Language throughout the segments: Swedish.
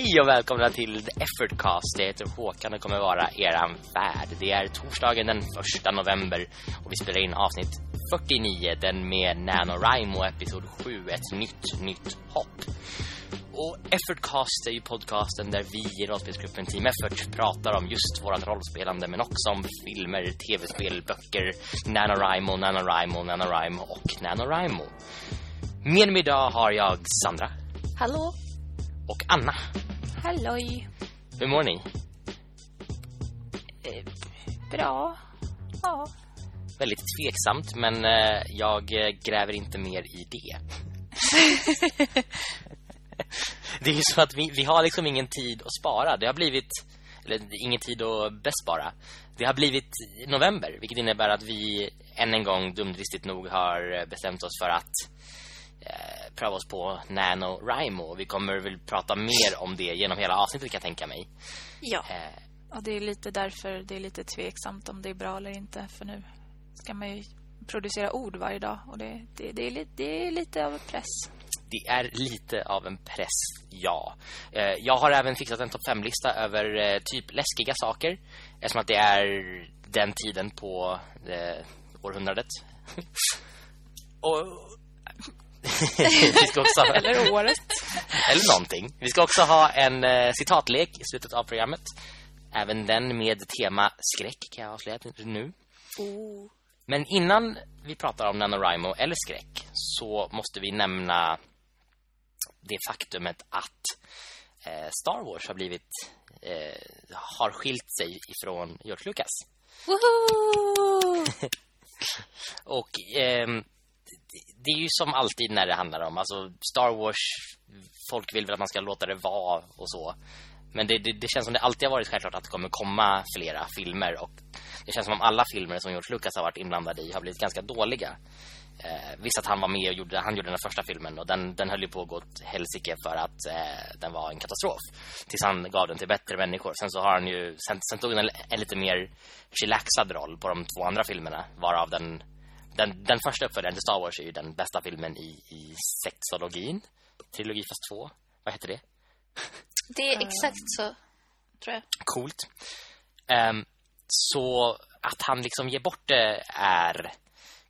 Hej och välkomna till The Effortcast. Jag heter Håkan och kommer vara eran värd. Det är torsdagen den 1 november och vi spelar in avsnitt 49, den med NaNoWriMo episod 7, ett nytt, nytt hopp. Och Effortcast är ju podcasten där vi i rollspelsgruppen Team Effort pratar om just vårat rollspelande men också om filmer, tv-spel, böcker, NaNoWriMo, NaNoWriMo, NaNoWriMo och NaNoWriMo. Med mig idag har jag Sandra Hallå? och Anna. Halloj. Hur mår ni? Eh, bra. Ja. Väldigt tveksamt, men eh, jag eh, gräver inte mer i det. det är ju så att vi, vi har liksom ingen tid att spara. Det har blivit, eller ingen tid att bespara. Det har blivit november, vilket innebär att vi än en gång dumdristigt nog har bestämt oss för att eh, pröva oss på NaNoWriMo. Vi kommer väl prata mer om det genom hela avsnittet kan jag tänka mig. Ja. Eh, Och det är lite därför det är lite tveksamt om det är bra eller inte. För nu ska man ju producera ord varje dag. Och det, det, det, är, lite, det är lite av en press. Det är lite av en press, ja. Eh, jag har även fixat en topp 5-lista över eh, typ läskiga saker. Eftersom att det är den tiden på eh, århundradet. Och... vi ska också... Eller året. Eller någonting. Vi ska också ha en eh, citatlek i slutet av programmet. Även den med tema skräck kan jag avslöja nu. Oh. Men innan vi pratar om NaNoWriMo eller skräck så måste vi nämna det faktumet att eh, Star Wars har blivit eh, har skilt sig ifrån George Lucas. Woho! Och ehm, det- är ju som alltid när det handlar om alltså Star Wars folk vill väl att man ska låta det vara och så. Men det, det, det känns som det alltid har varit självklart att det kommer komma flera filmer och det känns som om alla filmer som George Lucas har varit inblandad i har blivit ganska dåliga. Eh, visst att han var med och gjorde, han gjorde den första filmen och den, den höll ju på att gå åt helsike för att eh, den var en katastrof. Tills han gav den till bättre människor. Sen så har han ju, sen, sen tog han en, en lite mer chillaxad roll på de två andra filmerna. Varav den, den, den första uppföljaren till Star Wars är ju den bästa filmen i, i sexologin. Trilogi fast två. Vad heter det? Det är exakt så, tror jag. Coolt. Ehm, så att han liksom ger bort det är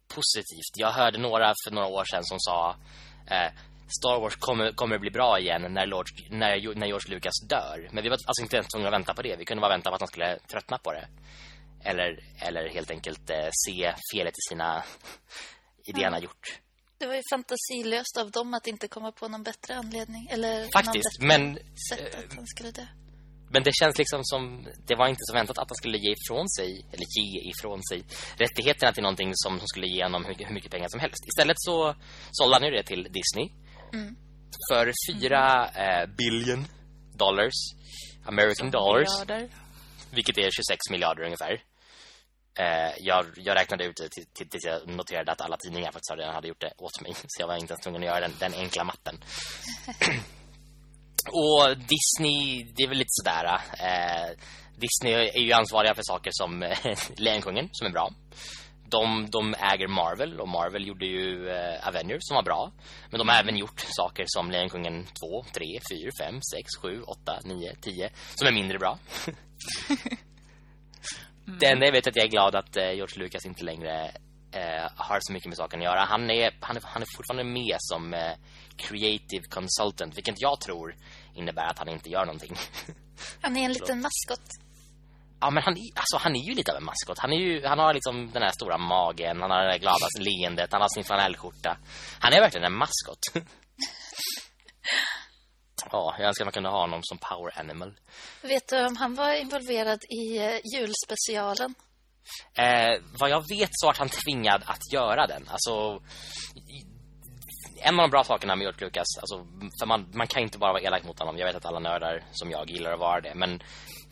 positivt. Jag hörde några för några år sedan som sa eh, Star Wars kommer, kommer bli bra igen när, Lord, när, när George Lucas dör. Men vi var alltså inte ens tvungna att vänta på det. Vi kunde bara vänta på att han skulle tröttna på det. Eller, eller helt enkelt eh, se felet i sina idéer han har gjort. Det var ju fantasilöst av dem att inte komma på någon bättre anledning. Eller Faktiskt, men sätt att han skulle dö. Men det känns liksom som Det var inte så väntat att han skulle ge ifrån sig Eller ge ifrån sig Rättigheterna till någonting som, som skulle ge honom hur, hur mycket pengar som helst Istället så sålde han ju det till Disney Mm. För fyra eh, billion dollars American dollars Miljarder. Vilket är 26 miljarder ungefär eh, Eh, jag, jag räknade ut det till- tills jag noterade att alla tidningar faktiskt redan hade gjort det åt mig Så jag var inte ens tvungen att göra den, den enkla matten Och Disney, det är väl lite sådär. Eh, Disney är ju ansvariga för saker som eh, Lejonkungen, som är bra. De, de äger Marvel och Marvel gjorde ju eh, Avengers som var bra. Men de har även gjort saker som Lejonkungen 2, 3, 4, 5, 6, 7, 8, 9, 10 som är mindre bra. Det enda jag vet är att jag är glad att eh, George Lucas inte längre eh, har så mycket med saken att göra. Han är, han är, han är fortfarande med som eh, creative consultant, vilket jag tror innebär att han inte gör någonting. Han är en liten maskot. ja, men han, är- alltså, han är ju lite av en maskot. Han, är ju, han har liksom den här stora magen, han har det där glada leendet, han har sin flanellskjorta. Han är verkligen en maskot. Ja, jag önskar man kunde ha honom som power animal. Vet du om han var involverad i eh, julspecialen? Eh, vad jag vet så var han tvingad att göra den. Alltså, en av de bra sakerna med George Lucas, alltså, för man, man kan inte bara vara elak mot honom. Jag vet att alla nördar som jag gillar att vara det. Men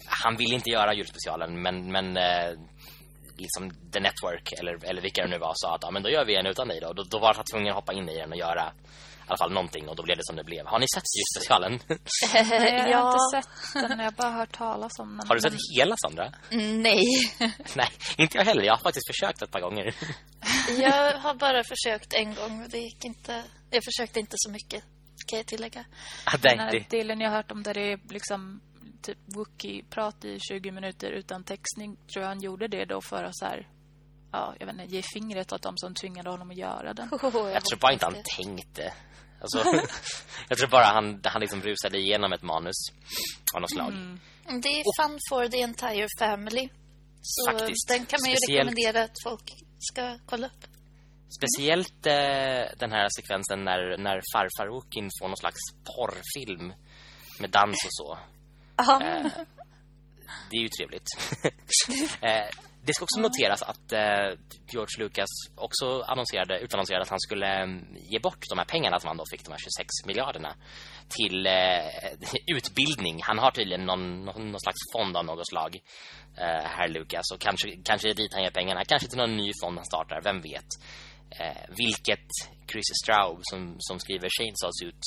han vill inte göra julspecialen. Men, men eh, liksom The Network, eller, eller vilka det nu var, sa att ja, men då gör vi en utan dig då. Då, då var han tvungen att hoppa in i den och göra i alla fall någonting. Och då blev det som det blev. Har ni sett julspecialen? Nej, jag har inte sett den. Jag har bara hört talas om den. Har du sett hela Sandra? nej. Nej, inte jag heller. Jag har faktiskt försökt ett par gånger. Jag har bara försökt en gång och det gick inte. Jag försökte inte så mycket. kan jag tillägga. Ja, Den det, här delen jag har hört om där det är liksom typ Wookie-prat i 20 minuter utan textning. Tror jag han gjorde det då för att så här, ja, jag vet inte, ge fingret åt dem som tvingade honom att göra den. jag tror bara inte han tänkte. Alltså, jag tror bara han, han liksom rusade igenom ett manus av något slag. Mm, Det är fun for the entire family. Så Faktiskt. den kan man ju Speciellt- rekommendera att folk ska kolla upp. Speciellt eh, den här sekvensen när, när farfar Wookin får någon slags porrfilm med dans och så. Ja, Det är ju trevligt. eh, det ska också noteras att eh, George Lucas också annonserade, utannonserade att han skulle eh, ge bort de här pengarna som han då fick, de här 26 miljarderna, till eh, utbildning. Han har tydligen någon, någon, slags fond av något slag, herr Lucas. Och kanske, kanske är dit han ger pengarna. Kanske till någon ny fond han startar, vem vet. Vilket Chris Straub som, som skriver Chainsaws ut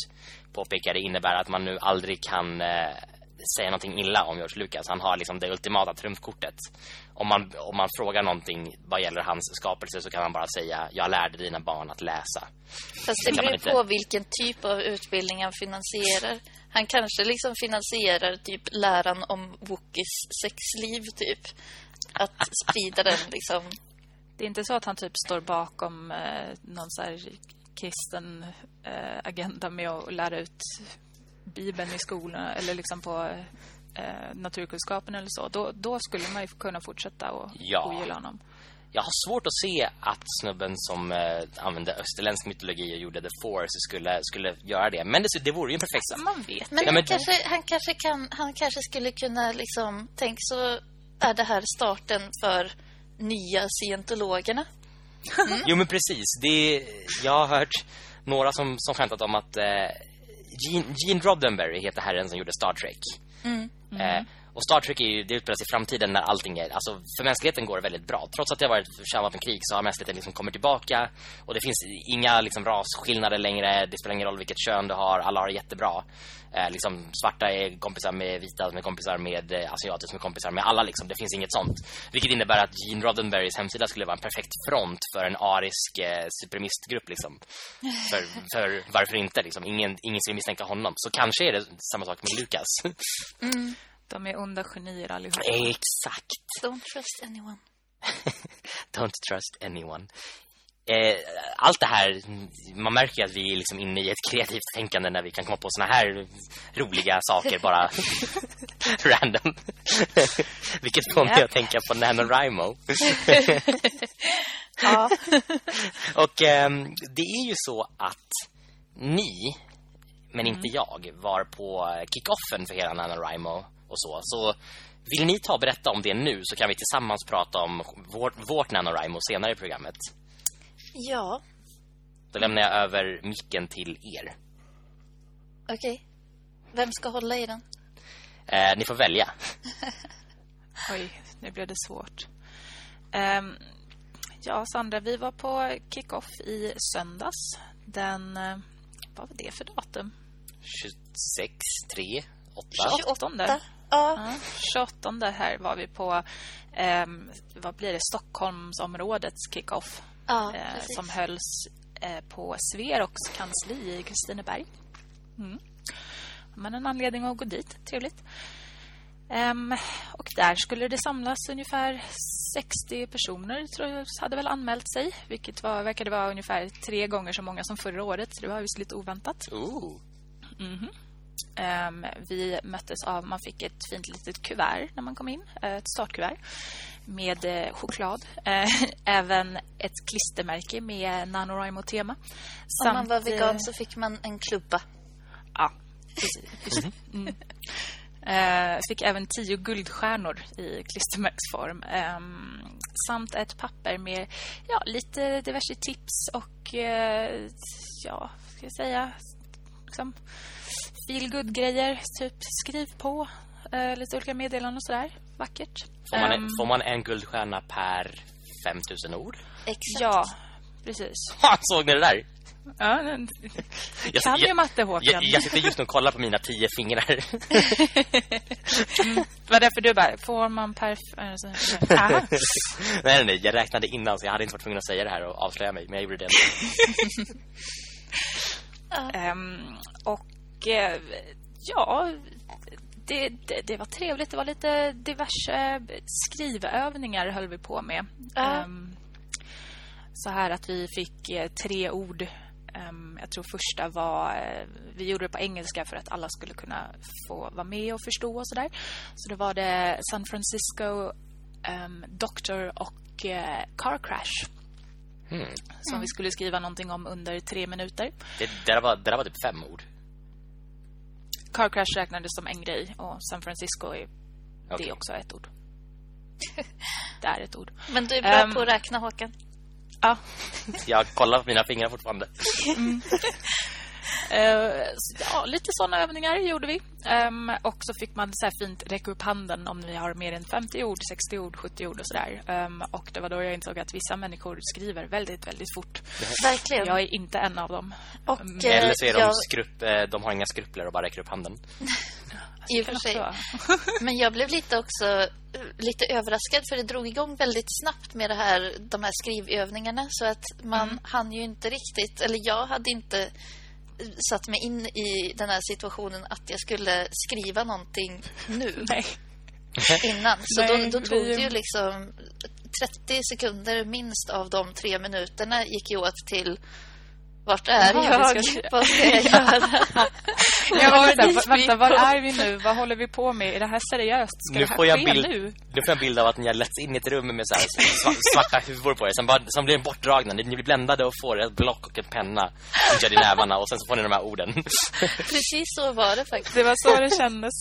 påpekade innebär att man nu aldrig kan säga någonting illa om George Lucas. Han har liksom det ultimata trumfkortet. Om man, om man frågar någonting vad gäller hans skapelse så kan han bara säga jag lärde dina barn att läsa. fast det man beror inte- på vilken typ av utbildning han finansierar. Han kanske liksom finansierar typ läran om Wookies sexliv typ. Att sprida den liksom. Det är inte så att han typ står bakom eh, någon så här kristen eh, agenda med att lära ut Bibeln i skolan eller liksom på eh, naturkunskapen eller så. Då, då skulle man ju kunna fortsätta och Ja. ogilla honom. Jag har svårt att se att snubben som eh, använde österländsk mytologi och gjorde The Force skulle, skulle göra det. Men det, det vore ju en perfekt... Så man vet Men, Ja, han, men- kanske, han kanske kan Han kanske skulle kunna liksom Tänk så är det här starten för nya scientologerna. Jo men precis. Det, jag har hört några som, som skämtat om att eh, Gene, Gene Roddenberry heter herren som gjorde Star Trek. Eh, och Star Trek är ju, det utspelar i framtiden när allting är, alltså för mänskligheten går det väldigt bra. Trots att det har varit kärnvapenkrig så har mänskligheten liksom kommit tillbaka och det finns inga liksom rasskillnader längre. Det spelar ingen roll vilket kön du har, alla har det jättebra. Eh, liksom svarta är kompisar med vita som är kompisar med eh, asiater som är kompisar med alla liksom. Det finns inget sånt. Vilket innebär att Gene Roddenberrys hemsida skulle vara en perfekt front för en arisk eh, supremistgrupp liksom. För, för varför inte liksom? Ingen, ingen skulle misstänka honom. Så kanske är det samma sak med Lucas. Mm. De är onda genier allihopa. Exakt. Don't trust anyone. Don't trust anyone. Eh, allt det här, man märker ju att vi är liksom inne i ett kreativt tänkande när vi kan komma på såna här roliga saker bara random. Vilket får mig att tänka på NaNoWriMo. Ja. Och ehm, det är ju så att ni, men inte jag, var på kickoffen för hela NaNoWriMo och så. Så vill ni ta och berätta om det nu så kan vi tillsammans prata om vårt, vårt NaNoWriMo senare i programmet. ja. Då lämnar jag över micken till er. Okej. Vem ska hålla i den? Eh, ni får välja. Oj, nu blev det svårt. Ehm, ja, Sandra, vi var på kick-off i söndags. Den... eh, Vad var det för datum? 26, 3, 8. 28. Ja. Ja, 28 här var vi på, ehm, vad blir det, Stockholmsområdets kick-off. Ja, eh, som hölls eh, på Sverox kansli i Kristineberg. Mm. Men en anledning att gå dit, trevligt. Ehm, och där skulle det samlas ungefär 60 personer, tror jag, hade väl anmält sig. Vilket var, verkade vara ungefär tre gånger så många som förra året. Så det var visst lite oväntat. Ooh. Ehm, vi möttes av, man fick ett fint litet kuvert när man kom in, eh, ett startkuvert med eh, choklad. Eh, även ett klistermärke med NaNoWriMo-tema. Om man var eh, vegan så fick man en klubba. Ja, precis. Mm. Eh, fick även tio guldstjärnor i klistermärksform. Ehm, samt ett papper med ja, lite diverse tips och eh, ja, ska jag säga liksom, feel good grejer Typ skriv på eh, lite olika meddelanden och sådär. Vackert. Får man, en, får man en guldstjärna per 5000 ord? Exakt. Ja, precis. Såg ni det där? Ja, men- Jag, kan ju matte, Håkan. jag, jag sitter just nu och kollar på mina tio fingrar. Det var därför du bara, får man per... så- Aha. nej, nej, jag räknade innan så jag hade inte varit tvungen att säga det här och avslöja mig, men jag gjorde det. Ja. Ehm, och eh, ja, det, det, det var trevligt. Det var lite diverse skrivövningar höll vi på med. Ja. Ehm, så här att vi fick eh, tre ord. Ehm, jag tror första var... eh, vi gjorde det på engelska för att alla skulle kunna få vara med och förstå och sådär. Så då var det San Francisco, um, Doctor och eh, Car Crash. Mm. Som vi skulle skriva någonting om under tre minuter. Det, det, där var, det där var typ fem ord. Car Crash räknades som en grej och San Francisco är Okej. det är också ett ord. det är ett ord. Men du är bra Ehm. på att räkna, Håkan. Ja. Jag kollar på mina fingrar fortfarande. Eh, så, ja, lite såna övningar gjorde vi. Ehm, och så fick man så här fint räcka upp handen om vi har mer än 50 ord, 60 ord, 70 ord och sådär. Ehm, och det var då jag insåg att vissa människor skriver väldigt, väldigt fort. Verkligen. Jag är inte en av dem. Och, Mm. eh, Eller så är de jag, skrupp, eh, de har inga skrupler och bara räcker upp handen. i och för sig. Men jag blev lite också eh, lite överraskad för det drog igång väldigt snabbt med det här, de här skrivövningarna så att man Mm. hann ju inte riktigt, eller jag hade inte eh, satt mig in i den här situationen att jag skulle skriva någonting nu Nej. innan. Så Nej, då, då tog vi- det ju liksom 30 sekunder minst av de tre minuterna gick ju åt till vart är Jaha, jag? ska- Vad ska jag göra? Jag var vänta, skrivit var är vi nu? Vad håller vi på med? Är det här seriöst? Ska Nu det här får, jag ske bild, nu? nu får jag en bild av att ni har letts in i ett rum med så svarta huvor på er. Sen, bara, sen blir ni bortdragna. Ni, blir bländade och får ett block och en penna inkörd i nävarna. Och sen så får ni de här orden. Precis så var det faktiskt. Det var så det kändes.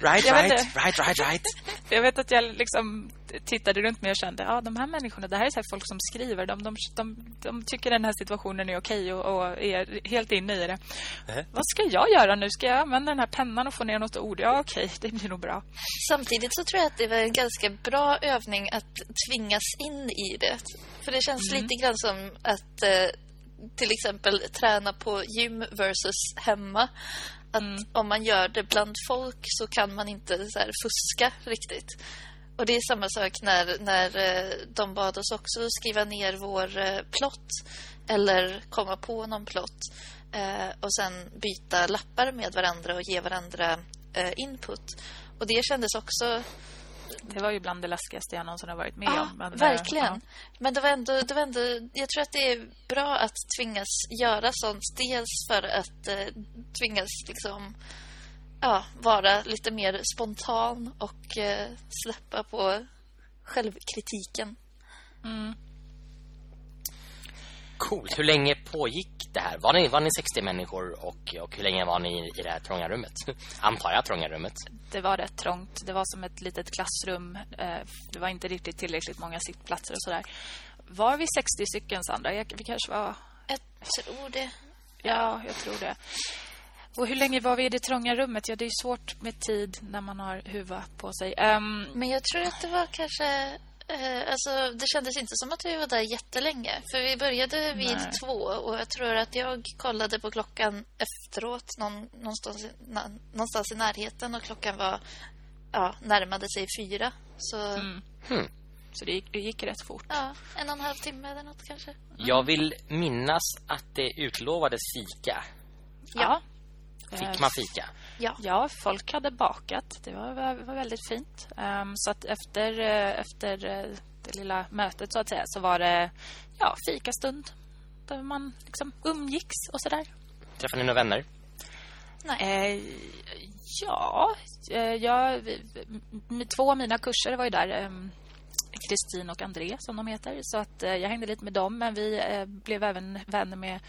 Right, Jag right, right, right, right. Jag vet att jag liksom tittade runt mig och kände ja, de här människorna, det här är så här folk som skriver. De, de, de, de tycker den här situationen är okej och, och är helt inne i det. Mhm. Vad ska jag göra nu? Ska jag använda den här pennan och få ner något ord? Ja, okej, det blir nog bra. Samtidigt så tror jag att det var en ganska bra övning att tvingas in i det. För det känns lite grann som att eh, till exempel träna på gym versus hemma. Att om man gör det bland folk så kan man inte så här, fuska riktigt. Och det är samma sak när, när eh, de bad oss också skriva ner vår eh, plott eller komma på någon plott eh, och sen byta lappar med varandra och ge varandra input. Och det kändes också Det var ju bland det läskigaste jag någonsin har varit med Ja, om. men, verkligen. ja. Men det var, ändå, det var ändå... Jag tror att det är bra att tvingas göra sånt. Dels för att eh, tvingas liksom... Ja, vara lite mer spontan och eh, släppa på självkritiken. Coolt. Hur länge pågick det här? Var ni, var ni 60 människor och, och hur länge var ni i det här trånga rummet? Antar jag trånga rummet. Det var rätt trångt. Det var som ett litet klassrum. Eh, Det var inte riktigt tillräckligt många sittplatser och sådär. Var vi 60 stycken, Sandra? Jag- Vi kanske var... Jag tror det. Ja, jag tror det. Och hur länge var vi i det trånga rummet? Ja, det är ju svårt med tid när man har huva på sig. Ehm, Men jag tror att det var kanske... Eh, alltså, det kändes inte som att vi var där jättelänge. För vi började vid Nej. två och jag tror att jag kollade på klockan efteråt någon, någonstans, i, na, någonstans i närheten och klockan var ja, närmade sig fyra. Så Mm. Hmm. så det gick, det gick rätt fort. ja, en och en halv timme eller något kanske. Jag vill minnas att det utlovades fika. Ja. Fick Eh, man fika? Ja. Ja, folk hade bakat. Det var, var, väldigt fint. Ehm, så att efter, eh, efter eh, det lilla mötet så att säga så var det ja, fikastund. Där man liksom umgicks och sådär. Träffade ni några vänner? Nej. Eh, ja, eh, jag, vi- vi- två av mina kurser var ju där. ehm, Kristin och André som de heter. Så att eh, jag hängde lite med dem. Men vi eh, blev även vänner med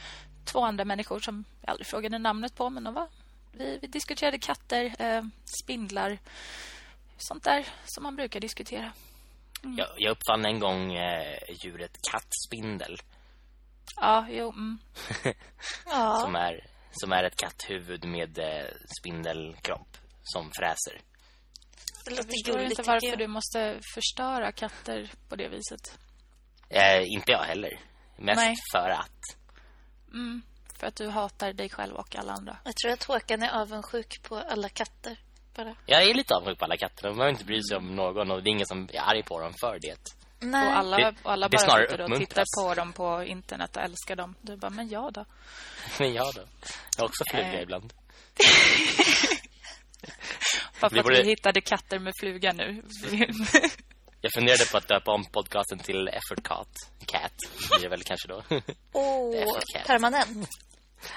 två andra människor som jag aldrig frågade namnet på. Men de var, vi, vi diskuterade katter, eh, spindlar, sånt där som man brukar diskutera. Jag, jag uppfann en gång eh, djuret kattspindel. Ja, jo, mm. Ja. Som, är, som är ett katthuvud med eh, spindelkropp som fräser. Det Jag förstår inte varför jag. du måste förstöra katter på det viset. Eh, inte jag heller. Mest Nej. för att. Mm, för att du hatar dig själv och alla andra. Jag tror att Håkan är avundsjuk på alla katter. Bara. Jag är lite avundsjuk på alla katter. De behöver inte bry sig om någon och det är ingen som är arg på dem för det. Nej. Och alla, Det- och alla det är bara sitter och tittar på dem på internet och älskar dem. Du bara, men ja då. Men jag då? Jag har också fluga Eh. ibland. Bara för att borde- vi hittade katter med fluga nu. Jag funderade på att döpa om podcasten till Effort Cat. Cat blir det väl kanske då. Cat. permanent.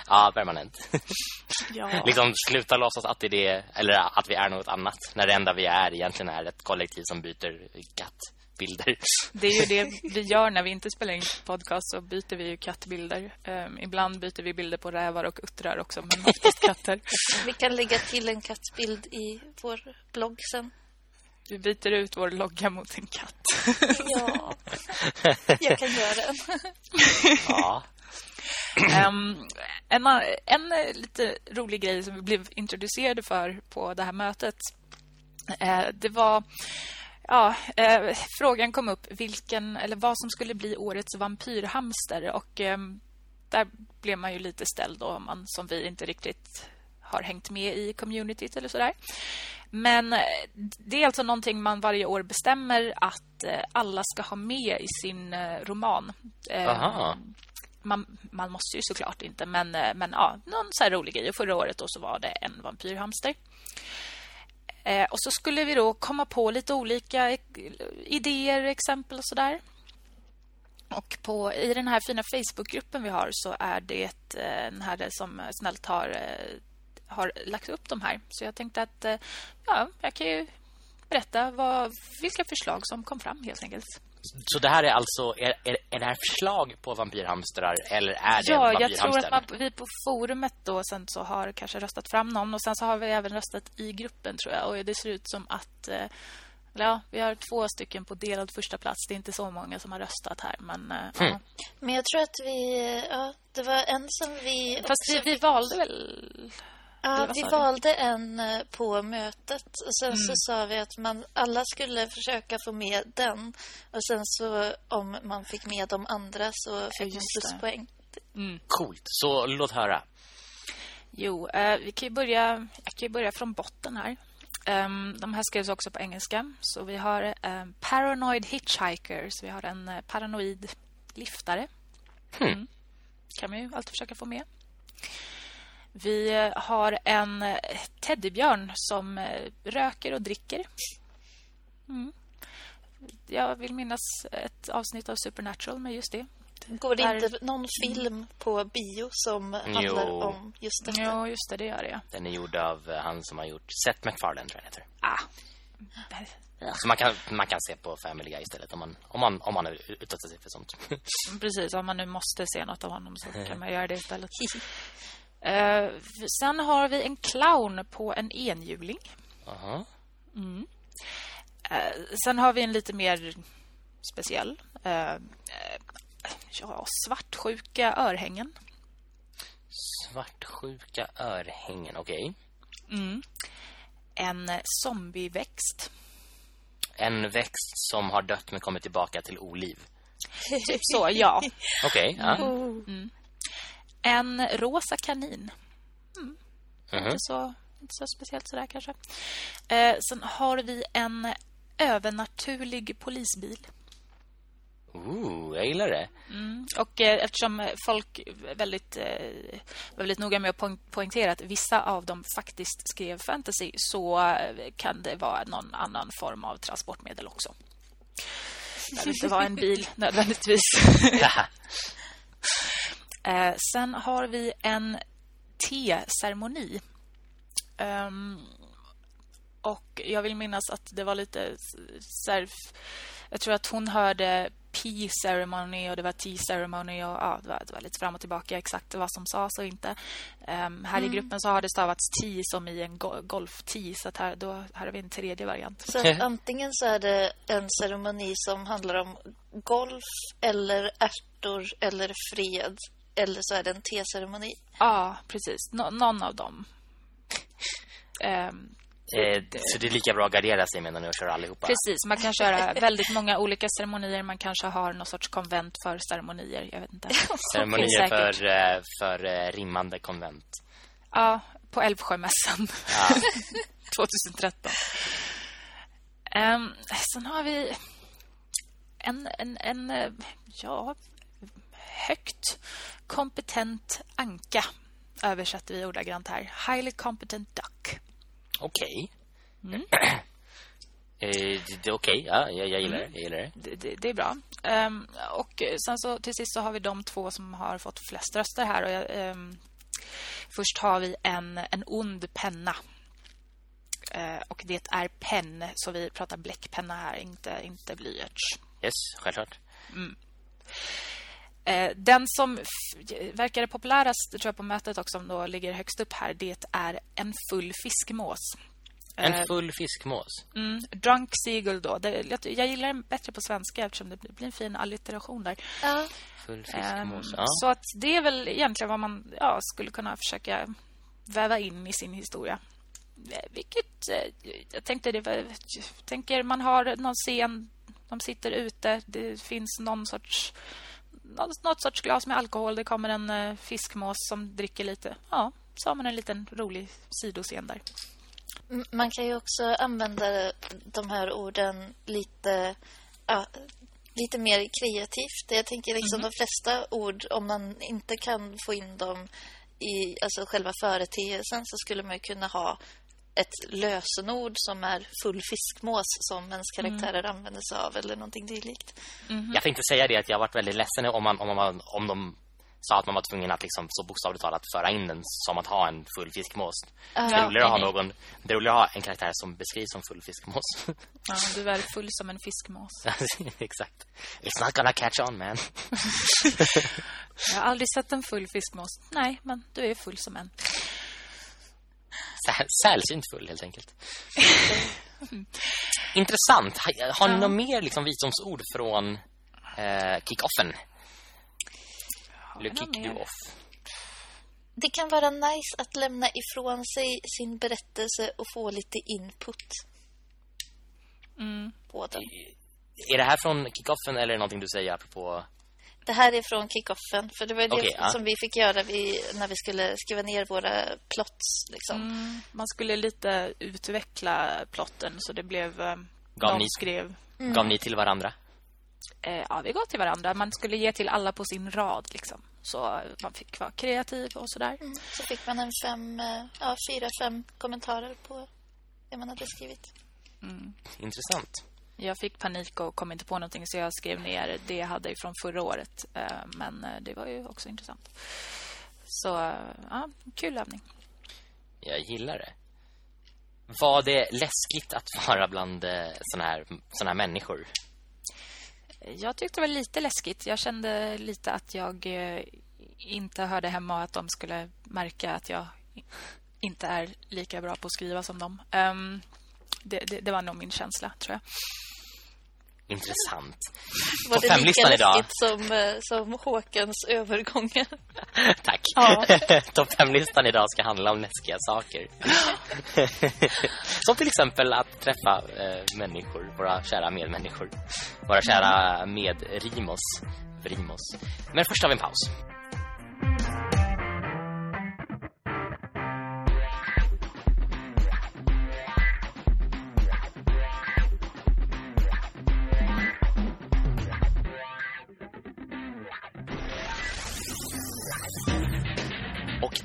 ja, permanent. ja. liksom sluta låtsas att det är eller att vi är något annat när det enda vi är egentligen är ett kollektiv som byter kattbilder. Det är ju det vi gör när vi inte spelar in podcast så byter vi ju kattbilder. Ehm, ibland byter vi bilder på rävar och uttrar också, men oftast katter. Vi kan lägga till en kattbild i vår blogg sen. Vi byter ut vår logga mot en katt. Ja, jag kan göra den. ja. Ehm, en, en lite rolig grej som vi blev introducerade för på det här mötet eh, det var ja, eh, frågan kom upp vilken eller vad som skulle bli årets vampyrhamster och ehm, där blev man ju lite ställd då om man som vi inte riktigt har hängt med i communityt eller sådär. Men eh, det är alltså någonting man varje år bestämmer att eh, alla ska ha med i sin eh, roman. Aha. man, man måste ju såklart inte, men, men ja, någon så rolig grej. Och förra året då så var det en vampyrhamster. Och så skulle vi då komma på lite olika eh, idéer, exempel och sådär. Och på, i den här fina Facebookgruppen vi har så är det en herre som snällt har, har lagt upp de här. Så jag tänkte att eh, ja, jag kan ju berätta vad, vilka förslag som kom fram helt enkelt. Så det här är alltså är, är, är det här förslag på vampyrhamstrar eller är det Ja, jag tror att man, vi på forumet då sen så har kanske röstat fram någon och sen så har vi även röstat i gruppen tror jag och det ser ut som att eh, ja, vi har två stycken på delad första plats. Det är inte så många som har röstat här men eh, ja. Men jag tror att vi... Ja, det var en som vi... Fast vi, också vi valde väl Ja, vi valde en eh, på mötet och sen Mm. så sa vi att man alla skulle försöka få med den och sen så om man fick med de andra så fick man pluspoäng. Coolt. Så låt höra. Jo, eh, vi kan ju börja, jag kan ju börja från botten här. Ehm, de här skrevs också på engelska. Så vi har eh, Paranoid Hitchhiker. Så vi har en eh, paranoid liftare. Mm. kan man ju alltid försöka få med. Vi eh, har en eh, teddybjörn som eh, röker och dricker. Mm. Jag vill minnas ett avsnitt av Supernatural med just det. Går det Där- inte någon film på bio som handlar Jo. om just detta? Ja, just det, det gör det. Den är gjord av han som har gjort Seth MacFarlane tror jag heter. Ah. Så man kan, man kan se på Family Guy istället om man, om man, om man är efter sig för sånt. Precis, om man nu måste se något av honom så kan man göra det istället. Eh, sen har vi en clown på en enhjuling. Aha. Eh, sen har vi en lite mer speciell. eh, ja, svartsjuka örhängen. Svartsjuka örhängen, okej. En eh, zombieväxt. En växt som har dött men kommit tillbaka till oliv. Typ så, ja. Okej, ja. En rosa kanin. Mhm. Inte, så, inte så speciellt sådär kanske. Eh, sen har vi en övernaturlig polisbil. Ooh, jag gillar det. Och eh, eftersom folk väldigt, eh, var väldigt noga med att poäng- poängtera att vissa av dem faktiskt skrev fantasy så eh, kan det vara någon annan form av transportmedel också. Det inte vara en bil nödvändigtvis. eh, sen har vi en teceremoni. Ehm, och jag vill minnas att det var lite s- så här, jag tror att hon hörde P-ceremony och det var T-ceremony och ja, det var, det var lite fram och tillbaka exakt vad som sades och inte. Ehm, här i gruppen så har det stavats T som i en go- golf-T så att här, då, här har vi en tredje variant. Så antingen så är det en ceremoni som handlar om golf eller ärtor eller fred eller så är det en teceremoni. Ja, precis. Nå- någon av dem. Ehm, Eh, så det är lika bra att gardera sig medan nu kör allihopa. Precis, man kan köra väldigt många olika ceremonier. Man kanske har någon sorts konvent för ceremonier. Jag vet inte. Ceremonier för, eh, för eh, rimmande konvent. Ja, på Älvsjömässan Ja. 2013. Um, sen har vi en, en, en eh, ja, högt kompetent anka översätter vi ordagrant här. Highly competent duck. Okej. Eh, det är okej, ja, jag, jag gillar det. Jag gillar det. Det, det, det är bra. Ehm, och sen så till sist så har vi de två som har fått flest röster här. Och jag, ehm, först har vi en, en ond penna. Eh, och det är penn, så vi pratar bläckpenna här, inte, inte blyerts. Yes, självklart. Eh, den som verkar populärast tror jag, på mötet också, som då ligger högst upp här, det är en full fiskmås. En Eh, full fiskmås. Mm, drunk seagull då. Det, jag, jag gillar den bättre på svenska eftersom det blir en fin allitteration där. Ja, Full Ehm, fiskmås, ja. Så att det är väl egentligen vad man ja, skulle kunna försöka väva in i sin historia. Eh, Vilket eh, jag tänkte det var, jag tänker man har någon scen, de sitter ute, det finns någon sorts något, något sorts glas med alkohol, det kommer en eh, fiskmås som dricker lite. Ja, så har man en liten rolig sidoscen där. Man kan ju också använda de här orden lite, ja, lite mer kreativt. Jag tänker liksom de flesta ord, om man inte kan få in dem i alltså själva företeelsen så skulle man kunna ha ett lösenord som är full fiskmås som ens karaktärer använder sig av eller någonting dylikt. Jag tänkte säga det att jag har varit väldigt ledsen om, man, om, man, om de sa att man var tvungen att liksom, så bokstavligt talat föra in den som att ha en full fiskmås. det är roligare att ha nej. någon Det är roligare att ha en karaktär som beskrivs som full fiskmås. Ja, du är full som en fiskmås. Exakt. It's not gonna catch on man. Jag har aldrig sett en full fiskmås. Nej, men du är full som en. Sä- Sällsynt full helt enkelt. Intressant. Har, har ni Ja. något mer liksom, visdomsord från eh, kick-offen? Eller kick du off? Det kan vara nice att lämna ifrån sig sin berättelse och få lite input Mm. på den. Är det här från kick-offen eller är det någonting du säger apropå... Det här är från kickoffen, för det var det Okej, ja. som vi fick göra vi, när vi skulle skriva ner våra plots. Liksom. Mm, man skulle lite utveckla plotten så det blev... eh, Gav de ni- skrev... Gav ni till varandra? Eh, ja, vi gav till varandra. Man skulle ge till alla på sin rad liksom. Så man fick vara kreativ och sådär. Mm. Så fick man en fem, eh, ja, fyra, fem kommentarer på det man hade skrivit. Intressant. Jag fick panik och kom inte på någonting så jag skrev ner det jag hade från förra året. Eh, Men eh, det var ju också intressant. Så, eh, ja, kul övning. Jag gillar det. Var det läskigt att vara bland såna här, såna här människor? Jag tyckte det var lite läskigt. Jag kände lite att jag inte hörde hemma och att de skulle märka att jag inte är lika bra på att skriva som dem. Ehm, det, det, det var nog min känsla, tror jag. Intressant. Var På femlistan idag. som, eh, som Håkans övergångar? Tack. Ja. Topp fem-listan idag ska handla om läskiga saker. Som till exempel att träffa eh, människor, våra kära medmänniskor. Våra kära medrimos. Vrimos. Men först har vi en paus.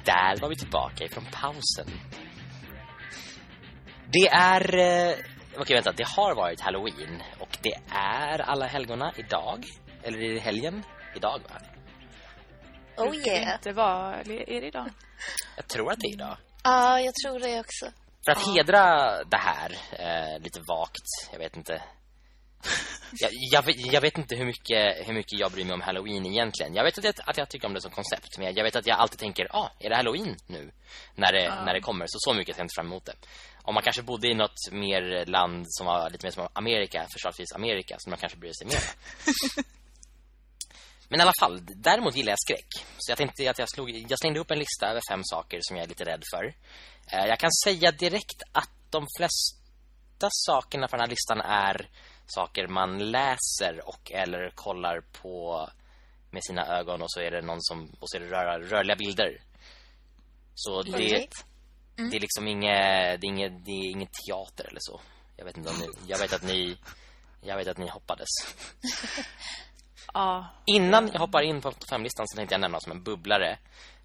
Där var vi tillbaka ifrån pausen. Det är... Eh, okej, vänta. Det har varit Halloween. Och det är alla helgona idag. Eller är det helgen? Idag, va? Oh Brukar det yeah. inte vara... Är det idag? Jag tror att det är idag. Ja, jag tror det också. För att hedra det här eh, lite vagt, jag vet inte. Jag, jag, vet- jag vet inte hur mycket, hur mycket jag bryr mig om Halloween egentligen. Jag vet att jag, att jag tycker om det som koncept, men jag, jag vet att jag alltid tänker, ah, är det Halloween nu? När det, när det kommer, så så mycket ser jag inte fram emot det. Om man kanske bodde i något mer land som var lite mer som Amerika, förslagsvis Amerika, som man kanske bryr sig mer. Men i alla fall, däremot gillar jag skräck. Så jag tänkte att jag slog jag slängde upp en lista över fem saker som jag är lite rädd för. Eh, Jag kan säga direkt att de flesta sakerna på den här listan är saker man läser och eller kollar på med sina ögon och så är det någon som och så är det rör, rörliga bilder. Så det, Okej. det är liksom inget det är inget det är inget teater eller så. Jag vet inte om ni, jag vet att ni Jag vet att ni hoppades. Ja, Innan jag hoppar in på topp 5-listan så tänkte jag nämna som en bubblare.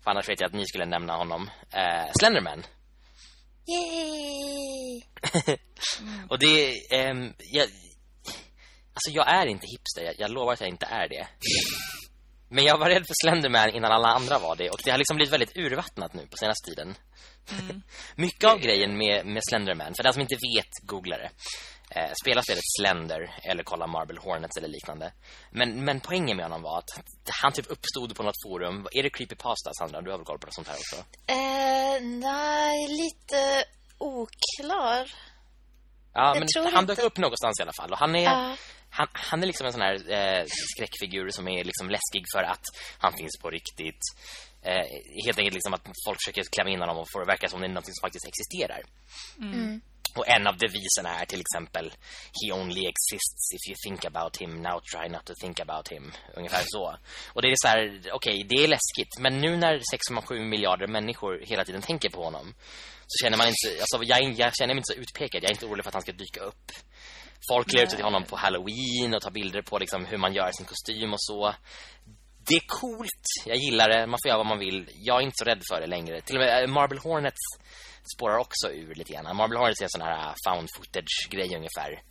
För annars vet jag att ni skulle nämna honom. Eh, Slenderman. Yay! Och det ehm, jag, Alltså jag är inte hipster, jag, jag lovar att jag inte är det. Men jag var rädd för Slenderman innan alla andra var det Och det har liksom blivit väldigt urvattnat nu på senaste tiden Mycket av grejen med, med Slenderman För den som inte vet, googla det eh, Spela spelet Slender Eller kolla Marble Hornets eller liknande men, men poängen med honom var att Han typ uppstod på något forum Är det creepypasta Sandra? Du har väl koll på sånt här också? Eh, nej, lite oklar. Ja, Jag men han inte- dök upp någonstans i alla fall Och han är, Ja. Han, han är liksom en sån här eh, skräckfigur som är liksom läskig för att han finns på riktigt. Eh, helt enkelt liksom att folk försöker klämma in honom och få det att verka som det är något som faktiskt existerar. Och en av devisen är till exempel He only exists if you think about him Now try not to think about him. Ungefär så. Och det är så här, okej, det är läskigt. Men nu när 6,7 miljarder människor hela tiden tänker på honom Så känner man inte Alltså jag, jag känner mig inte så utpekad. Jag är inte orolig för att han ska dyka upp Folk klär ut sig till honom på Halloween Och tar bilder på liksom hur man gör sin kostym och så. Det är coolt, jag gillar det. Man får göra vad man vill. Jag är inte så rädd för det längre. Till och med eh, Marble Hornets spårar också ur lite grann. Marble Hornets är en sån här uh, found footage-grej ungefär.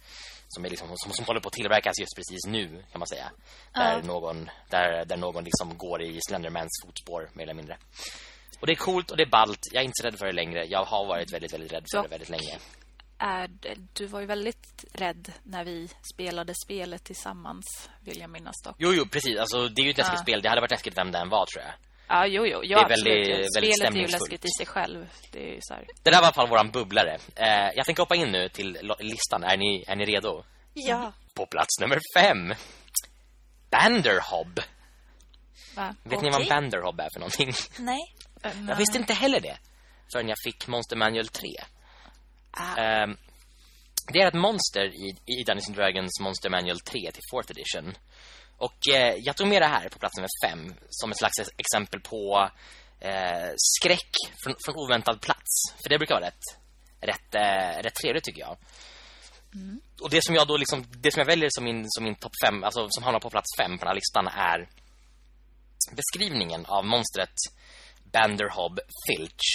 Som, är liksom, som, som håller på att tillverkas just precis nu kan man säga. Där någon, där, där någon liksom går i Slendermans fotspår mer eller mindre. Och det är coolt och det är ballt. Jag är inte så rädd för det längre. Jag har varit väldigt, väldigt rädd för det väldigt länge är, du var ju väldigt rädd när vi spelade spelet tillsammans, vill jag minnas dock. Jo, jo, precis. Alltså, det är ju ett läskigt Ja. spel. Det hade varit läskigt vem det än var, tror jag. Ja, jo, jo. Ja, Det är absolut. väldigt- Ja, väldigt Spelet är ju läskigt i sig själv. Det är ju så här. Det där var i alla fall våran bubblare. Eh, jag tänker hoppa in nu till listan. Är ni, är ni redo? Ja. På plats nummer fem. Banderhob. Va? Vet ni vad. Banderhob är för någonting? Nej. Jag visste inte heller det. Förrän jag fick Monster Manual 3. Ah. Ehm, det är ett monster i, i Dungeons Dragons Monster Manual 3 till 4th edition. Och eh, jag tog med det här på plats nummer 5 som ett slags exempel på eh, skräck från, från oväntad plats. För det brukar vara rätt, rätt, eh, rätt trevligt tycker jag. Och det som jag då liksom, det som jag väljer som min, som min topp 5, alltså som hamnar på plats 5 på den här listan är beskrivningen av monstret Banderhob Filch.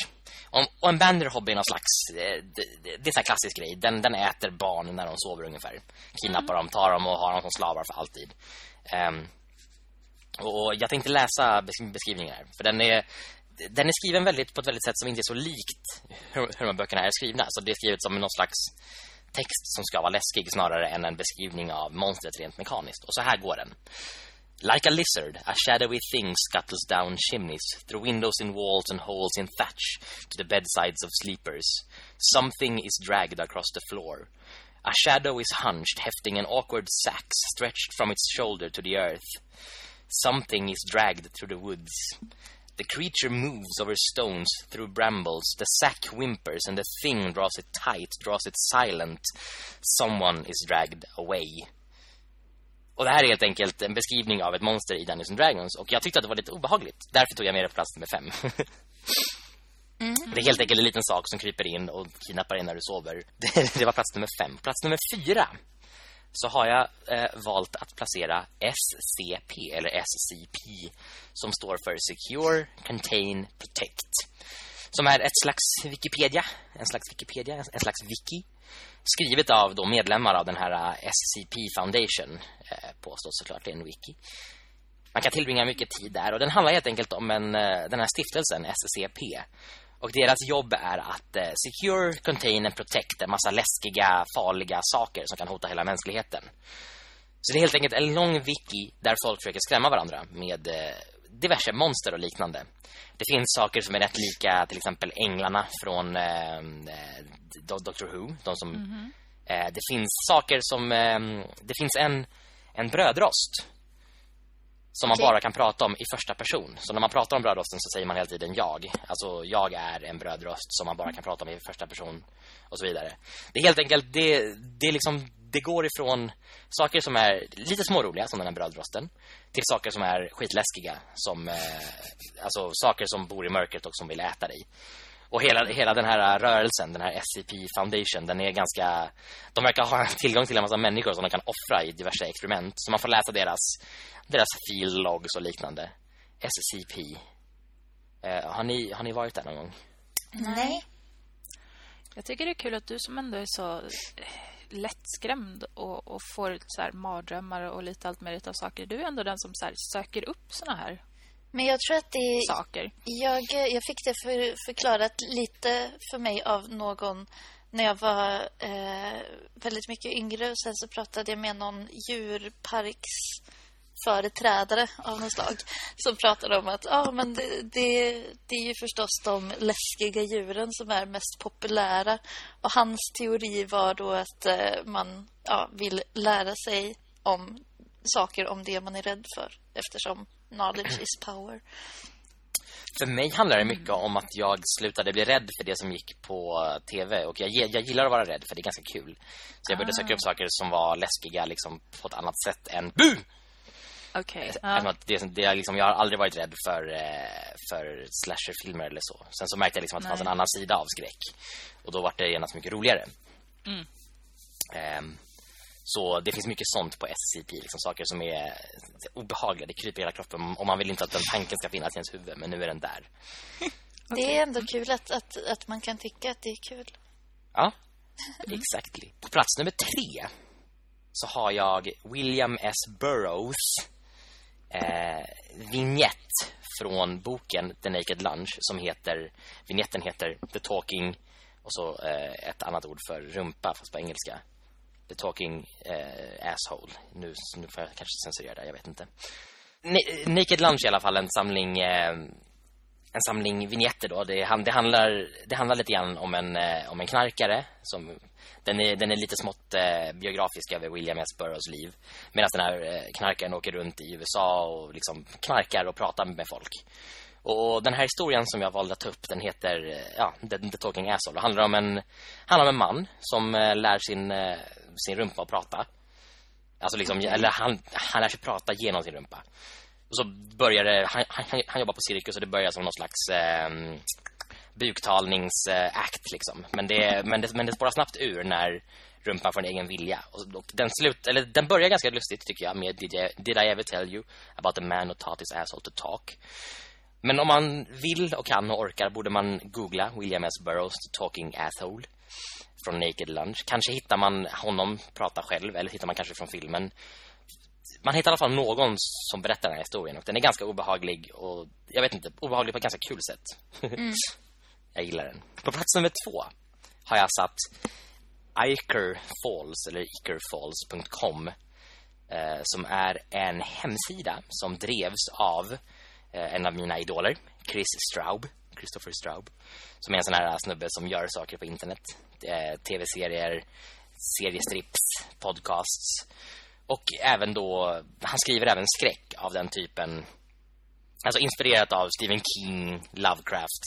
Och, en Banderhob är någon slags eh, det, är klassisk grej. Den, den äter barn när de sover ungefär. Kidnappar dem, tar dem och har dem som slavar för alltid. um, och jag tänkte läsa beskrivningen här. För den är, den är skriven väldigt, på ett väldigt sätt som inte är så likt hur, hur de här böckerna är skrivna. Så det är skrivet som någon slags text som ska vara läskig snarare än en beskrivning av monstret rent mekaniskt. Och så här går den. Like a lizard, a shadowy thing scuttles down chimneys, through windows in walls and holes in thatch, to the bedsides of sleepers. Something is dragged across the floor. A shadow is hunched, hefting an awkward sack stretched from its shoulder to the earth. Something is dragged through the woods. The creature moves over stones, through brambles. The sack whimpers, and the thing draws it tight, draws it silent. Someone is dragged away. Och det här är helt enkelt en beskrivning av ett monster i Dungeons and Dragons. Och jag tyckte att det var lite obehagligt. Därför tog jag med det på plats nummer fem. Det är helt enkelt en liten sak som kryper in och kidnappar in när du sover. Det, det var plats nummer fem. Plats nummer fyra så har jag eh, valt att placera SCP, eller SCP, som står för Secure, Contain, Protect. Som är ett slags Wikipedia, en slags Wikipedia, en slags wiki. Skrivet av då medlemmar av den här eh, SCP Foundation, eh, påstås såklart, det är en wiki. Man kan tillbringa mycket tid där och den handlar helt enkelt om en, eh, den här stiftelsen, SCP. Och deras jobb är att eh, secure, contain and protect en massa läskiga, farliga saker som kan hota hela mänskligheten. Så det är helt enkelt en lång wiki där folk försöker skrämma varandra med eh, diverse monster och liknande. Det finns saker som är rätt lika till exempel änglarna från eh, eh, Do- Doctor Who, de som eh, det finns saker som eh, det finns en en brödrost som man Okej. bara kan prata om i första person. Så när man pratar om brödrosten så säger man hela tiden jag. Alltså jag är en brödrost som man bara kan prata om i första person och så vidare. Det är helt enkelt det det är liksom det går ifrån saker som är lite småroliga som den här brödrosten till saker som är skitläskiga som eh, alltså saker som bor i mörkret och som vill äta dig. Och hela, hela den här rörelsen, den här SCP Foundation, den är ganska... De verkar ha tillgång till en massa människor som de kan offra i diverse experiment. Så man får läsa deras, deras field logs och liknande. SCP. Eh, har, ni, har ni varit där någon gång? Nej. Jag tycker det är kul att du som ändå är så eh, lättskrämd och, och får så här mardrömmar och lite allt möjligt av saker. Du är ändå den som så söker upp såna här Men jag tror att det... saker. Jag, jag fick det för, förklarat lite för mig av någon när jag var eh, väldigt mycket yngre. Och sen så pratade jag med någon djurparksföreträdare av något slag som pratade om att ah, men det, det, det är ju förstås de läskiga djuren som är mest populära. Och hans teori var då att eh, man ja, vill lära sig om saker om det man är rädd för eftersom knowledge is power. För mig handlar det mycket om att jag slutade bli rädd för det som gick på tv. Och jag, jag gillar att vara rädd för det är ganska kul. Så jag började söka upp saker som var läskiga liksom, på ett annat sätt än bu! Okej. Även att det, det är liksom, jag har aldrig varit rädd för, eh, för slasherfilmer eller så. Sen så märkte jag liksom att det fanns en annan sida av skräck. Och då var det genast mycket roligare. Mm. Ehm, så det finns mycket sånt på SCP, liksom saker som är obehagliga. Det kryper i hela kroppen och man vill inte att den tanken ska finnas i ens huvud, men nu är den där. Det är ändå kul att, att, att man kan tycka att det är kul. Ja, exactly. På plats nummer tre så har jag William S. Burroughs eh, vignett från boken The Naked Lunch som heter, vignetten heter The Talking och så eh, ett annat ord för rumpa fast på engelska. The Talking eh, Asshole. Nu, nu får jag kanske censurera det, jag vet inte. Na- Naked Lunch i alla fall en samling eh, en samling vignetter då. Det, det, handlar, det handlar lite grann om en, eh, om en knarkare. Som, den, är, den är lite smått eh, biografisk över William S. Burroughs liv. Medan den här eh, knarkaren åker runt i USA och liksom knarkar och pratar med folk. Och den här historien som jag valde att ta upp den heter eh, ja, The, The Talking Asshole. Det handlar om en, handlar om en man som lär sin, sin rumpa att prata. Alltså liksom, eller han, han lär sig prata genom sin rumpa. Och så började han, han, han jobbar på cirkus och det börjar som någon slags eh, buktalningsakt liksom. Men det, men, det, men det spårar snabbt ur när rumpan får en egen vilja. Och, och den, slut, eller, den börjar ganska lustigt tycker jag med Did I, Did I ever tell you about the man who taught his asshole to talk? Men om man vill och kan och orkar borde man googla William S. Burroughs Talking Asshole från Naked Lunch. Kanske hittar man honom prata själv eller hittar man kanske från filmen. Man hittar i alla fall någon som berättar den här historien och den är ganska obehaglig och jag vet inte, obehaglig på ett ganska kul sätt. jag gillar den. På plats nummer två har jag satt Iker Falls eller ikerfalls.com eh, som är en hemsida som drevs av eh, en av mina idoler, Chris Straub, Christopher Straub, som är en sån här snubbe som gör saker på internet. Eh, tv-serier, seriestrips, podcasts och även då han skriver även skräck av den typen alltså inspirerat av Stephen King, Lovecraft.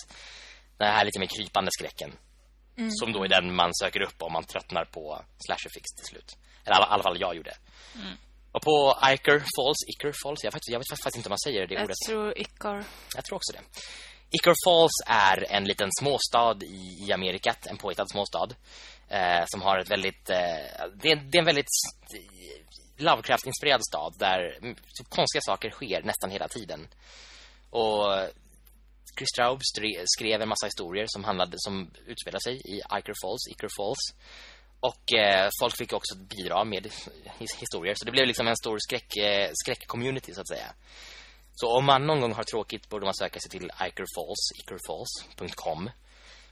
Den här lite mer krypande skräcken. Som då är den man söker upp om man tröttnar på slasherfix till slut. Eller i alla, fall jag gjorde. Och på Iker Falls, Iker Falls, jag vet, jag vet faktiskt inte om man säger det Jag ordet. tror Icar... Jag tror också det. Iker Falls är en liten småstad i, i Amerika, en påhittad småstad eh, som har ett väldigt eh, det, är, det är en väldigt Lovecraft-inspirerad stad där typ konstiga saker sker nästan hela tiden. Och Chris Straub skrev en massa historier som handlade som utspelar sig i Iker Falls, Iker Falls. Och eh, folk fick också bidra med his- historier så det blev liksom en stor skräck eh, skräck-community så att säga. Så om man någon gång har tråkigt borde man söka sig till Iker Falls, ikerfalls.com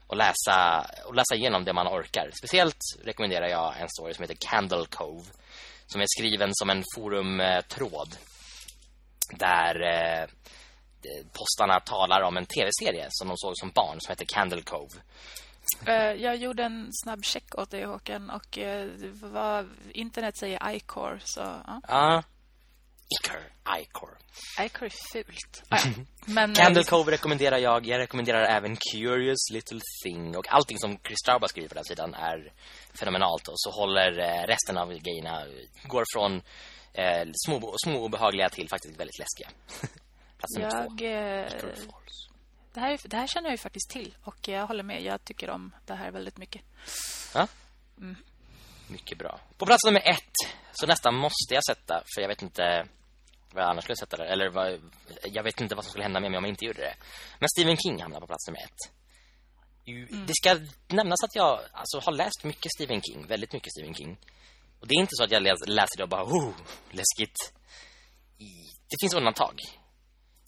och läsa, och läsa igenom det man orkar. Speciellt rekommenderar jag en story som heter Candle Cove som är skriven som en forumtråd där eh, postarna talar om en tv-serie som de såg som barn som heter Candle Cove. Eh, jag gjorde en snabb check åt dig, Håkan. Och eh, vad internet säger Icore, så... Ja. Ja. Iker, Iker. Icore är fult. Ah, ja. Men, eh, Candle Cove rekommenderar jag. Jag rekommenderar även Curious Little Thing. Och allting som Chris Straub har skrivit på den sidan är fenomenalt. Och så håller eh, resten av grejerna, går från eh, små, små obehagliga till faktiskt väldigt läskiga. Plats två. jag, eh, Falls. det här, det här känner jag ju faktiskt till. Och jag håller med. Jag tycker om det här väldigt mycket. Ja? Mm. Mycket bra. På plats nummer ett så nästan måste jag sätta, för jag vet inte vad jag annars skulle sätta det. Eller vad, jag vet inte vad som skulle hända med mig om jag inte gjorde det. Men Stephen King hamnar på plats nummer ett. Mm. Det ska nämnas att jag alltså, har läst mycket Stephen King. Väldigt mycket Stephen King. Och det är inte så att jag läser det och bara, oh, läskigt. Det finns undantag.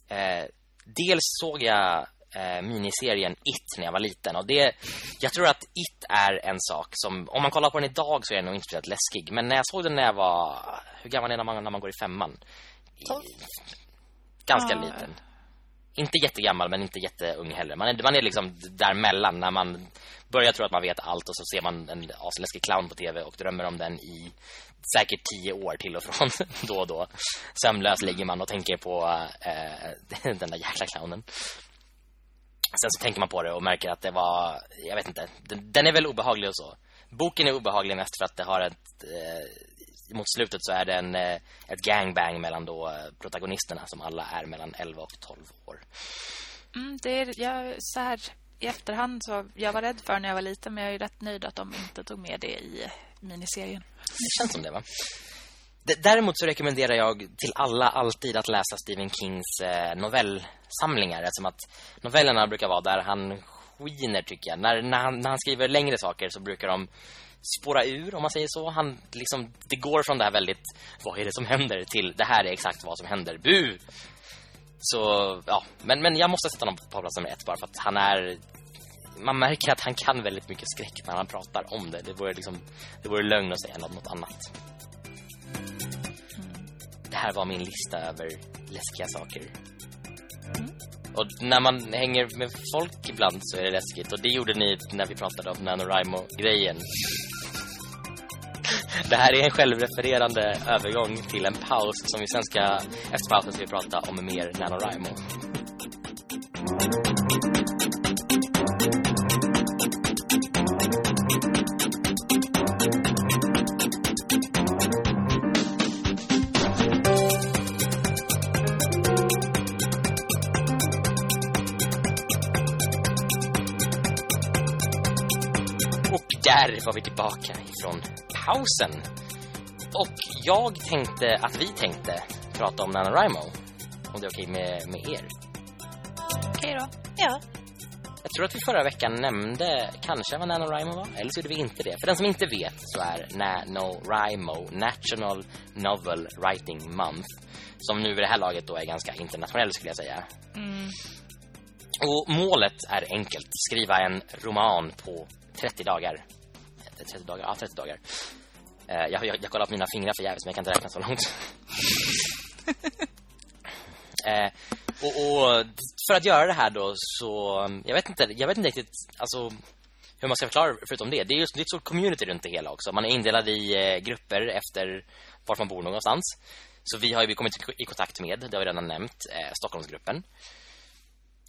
Eh, dels såg jag eh, miniserien It när jag var liten. Och det, jag tror att It är en sak som, om man kollar på den idag så är den nog inte speciellt läskig. Men när jag såg den när jag var, hur gammal är man när man går i femman? Ganska ja. liten. Inte jättegammal men inte jätteung heller. Man är, man är liksom däremellan när man börjar tro att man vet allt och så ser man en asläskig clown på tv och drömmer om den i säkert tio år till och från då och då. Sömnlös ligger man och tänker på eh, den där jäkla clownen. Sen så tänker man på det och märker att det var, jag vet inte, den, den är väl obehaglig och så. Boken är obehaglig mest för att det har ett, eh, mot slutet så är det en, eh, ett gangbang mellan då eh, protagonisterna som alla är mellan 11 och 12 år. Mm, det är, jag, så här, i efterhand så jag var rädd för när jag var liten men jag är rätt nöjd att de inte tog med det i miniserien. Det känns som det va? Däremot så rekommenderar jag till alla alltid att läsa Stephen Kings eh, novellsamlingar eftersom att novellerna brukar vara där han skiner tycker jag. När, när, han, när han skriver längre saker så brukar de spåra ur om man säger så. Han liksom det går från det här väldigt vad är det som händer till det här är exakt vad som händer. Bu. Så ja, men men jag måste sätta honom på plats nummer ett bara för att han är man märker att han kan väldigt mycket skräck när han pratar om det. Det vore liksom det vore lögn att säga något, något annat. Det här var min lista över läskiga saker. Mm. Och när man hänger med folk ibland så är det läskigt. Och det gjorde ni när vi pratade om NaNoWriMo-grejen. Det här är en självrefererande övergång till en paus som vi sen ska, efter pausen ska vi prata om mer NaNoWriMo. Där var vi tillbaka ifrån pausen. Och jag tänkte att vi tänkte prata om NaNoWriMo. Om det är okej med, med er. Okej då. Ja. Jag tror att vi förra veckan nämnde kanske vad NaNoWriMo var. Eller så gjorde vi inte det. För den som inte vet så är NaNoWriMo National Novel Writing Month. Som nu i det här laget då är ganska internationell skulle jag säga. Mm. Och målet är enkelt. Skriva en roman på 30 dagar. 30 dagar, ja 30 dagar. Eh, jag, jag, jag kollar på mina fingrar för jävligt men jag kan inte räkna så långt. eh, och, och, för att göra det här då så jag vet inte jag vet inte riktigt alltså hur man ska förklara förutom det. Det är just det är ett stort community runt det hela också. Man är indelad i eh, grupper efter var man bor någonstans. Så vi har ju kommit i kontakt med, det har vi redan nämnt, eh, Stockholmsgruppen.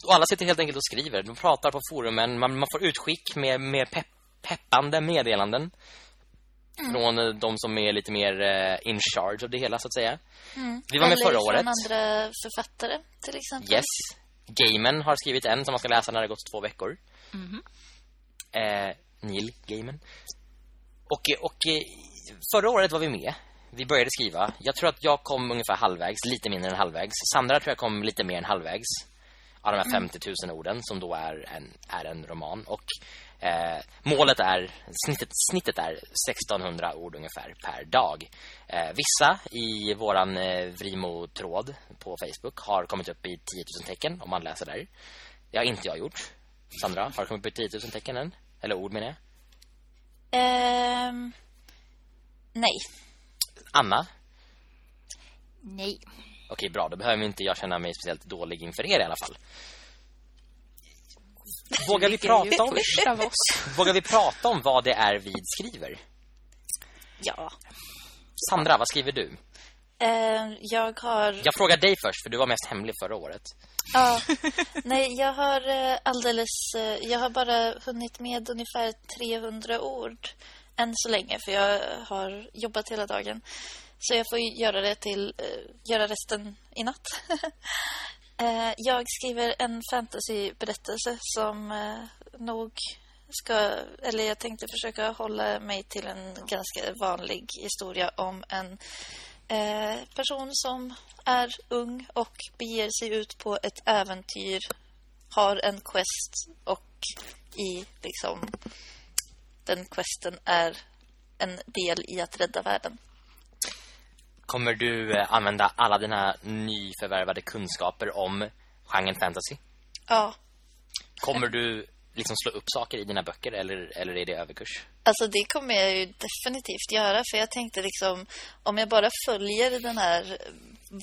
Och alla sitter helt enkelt och skriver. De pratar på forumen. Man, man får utskick med, med pepp peppande meddelanden mm. från eh, de som är lite mer uh, in charge av det hela så att säga. Mm. Vi var med Eller förra året. Eller andra författare till exempel. Yes. Gaiman har skrivit en som man ska läsa när det gått två veckor. Mm. Eh, Neil Gaiman. Och, och förra året var vi med. Vi började skriva. Jag tror att jag kom ungefär halvvägs, lite mindre än halvvägs. Sandra tror jag kom lite mer än halvvägs. Av de här 50 mm. 000 orden som då är en, är en roman. Och Eh, målet är snittet, snittet är 1600 ord ungefär per dag. Eh, vissa i våran eh, Vrimo-tråd på Facebook har kommit upp i 10 000 tecken om man läser där. Det har inte jag gjort. Sandra, har du kommit upp i 10 000 tecken än? Eller ord menar jag? Um, nej. Anna? Nej. Okej, bra. Då behöver inte jag känna mig speciellt dålig inför er i alla fall. Vågar vi prata om Vågar vi prata om vad det är vi skriver? Ja. Sandra, vad skriver du? Uh, jag har Jag frågar dig först för du var mest hemlig förra året. Ja. Nej, jag har uh, alldeles uh, jag har bara hunnit med ungefär 300 ord än så länge för jag har jobbat hela dagen. Så jag får göra det till eh, göra resten i natt. Eh, jag skriver en fantasyberättelse som eh, nog ska... Eller jag tänkte försöka hålla mig till en ganska vanlig historia om en eh, person som är ung och beger sig ut på ett äventyr, har en quest och i liksom den questen är en del i att rädda världen. Kommer du eh, använda alla dina nyförvärvade kunskaper om genren fantasy? Ja, Kommer du liksom slå upp saker i dina böcker eller, eller är det överkurs? Alltså det kommer jag ju definitivt göra för jag tänkte liksom om jag bara följer den här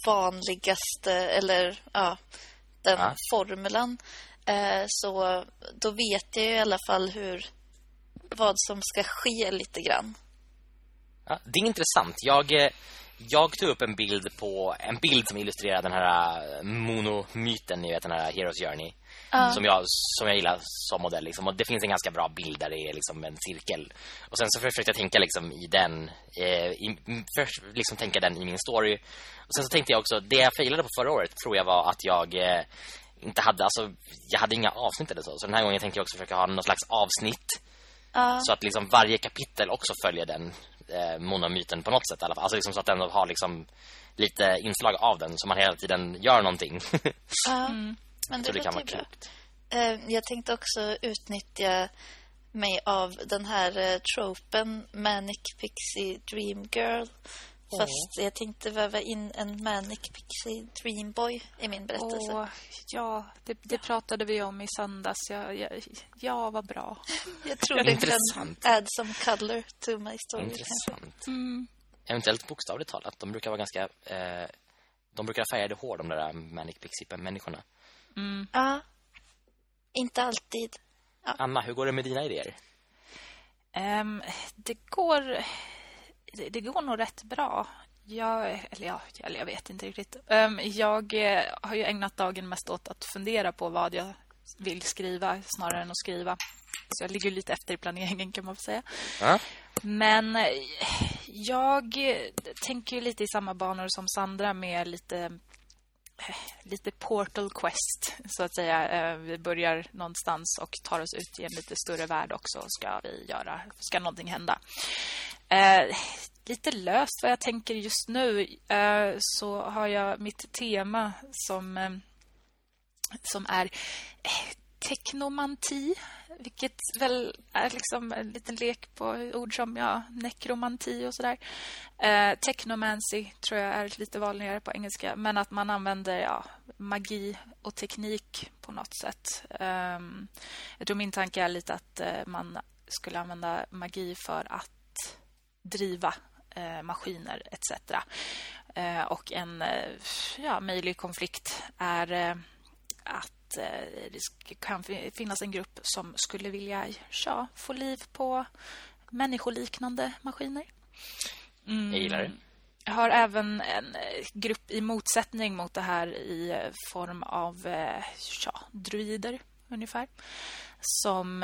vanligaste eller ja, den Ja. formulan eh, så då vet jag ju i alla fall hur vad som ska ske lite grann. Ja, det är intressant. Jag, eh, jag tog upp en bild på en bild som illustrerar den här eh, monomyten, ni vet den här Heroes Journey. Som, jag, som jag gillar som modell liksom. Och det finns en ganska bra bild där det är liksom en cirkel. Och sen så försökte jag tänka liksom i den eh, i, först liksom tänka den i min story. Och sen så tänkte jag också det jag failade på förra året tror jag var att jag eh, inte hade alltså jag hade inga avsnitt eller så. Så den här gången tänkte jag också försöka ha någon slags avsnitt Så att liksom varje kapitel också följer den eh, monomyten på något sätt i alla fall. Alltså liksom så att den har liksom lite inslag av den så man hela tiden gör någonting. ja. men så det det kan vara klokt. Eh, jag tänkte också utnyttja mig av den här eh, tropen Manic Pixie Dream Girl. Fast jag tänkte väva in en Manic Pixie Dream Boy i min berättelse. Åh, ja, det, det pratade vi om i söndags. Ja, ja, ja vad bra. Jag tror det kan add some color to my story. Intressant. Mm. Eventuellt bokstavligt talat. De brukar vara ganska... Eh, de brukar färgade hår, de där Manic Pixie-människorna. Ja. Inte alltid. Anna, hur går det med dina idéer? Ehm, det går det, det går nog rätt bra. Jag, eller ja, eller jag vet inte riktigt. Ehm, jag eh, har ju ägnat dagen mest åt att fundera på vad jag vill skriva snarare än att skriva. Så jag ligger lite efter i planeringen kan man säga. Ja? Men eh, jag eh, tänker lite i samma banor som Sandra med lite lite Portal Quest så att säga. Eh, Vi börjar någonstans och tar oss ut i en lite större värld också. Ska vi göra, ska någonting hända. Eh, lite löst vad jag tänker just nu eh, så har jag mitt tema som eh, som är eh, teknomanti vilket väl är liksom en liten lek på ord som ja, nekromanti och sådär. Eh, technomancy tror jag är lite vanligare på engelska. Men att man använder ja, magi och teknik på något sätt. Eh, jag tror min tanke är lite att eh, man skulle använda magi för att driva eh, maskiner etc. Eh, och en eh, ja, möjlig konflikt är att det kan fi- finnas en grupp som skulle vilja ja, få liv på människoliknande maskiner. Mm. Jag gillar det. Jag har även en grupp i motsättning mot det här i form av ja, druider ungefär. Som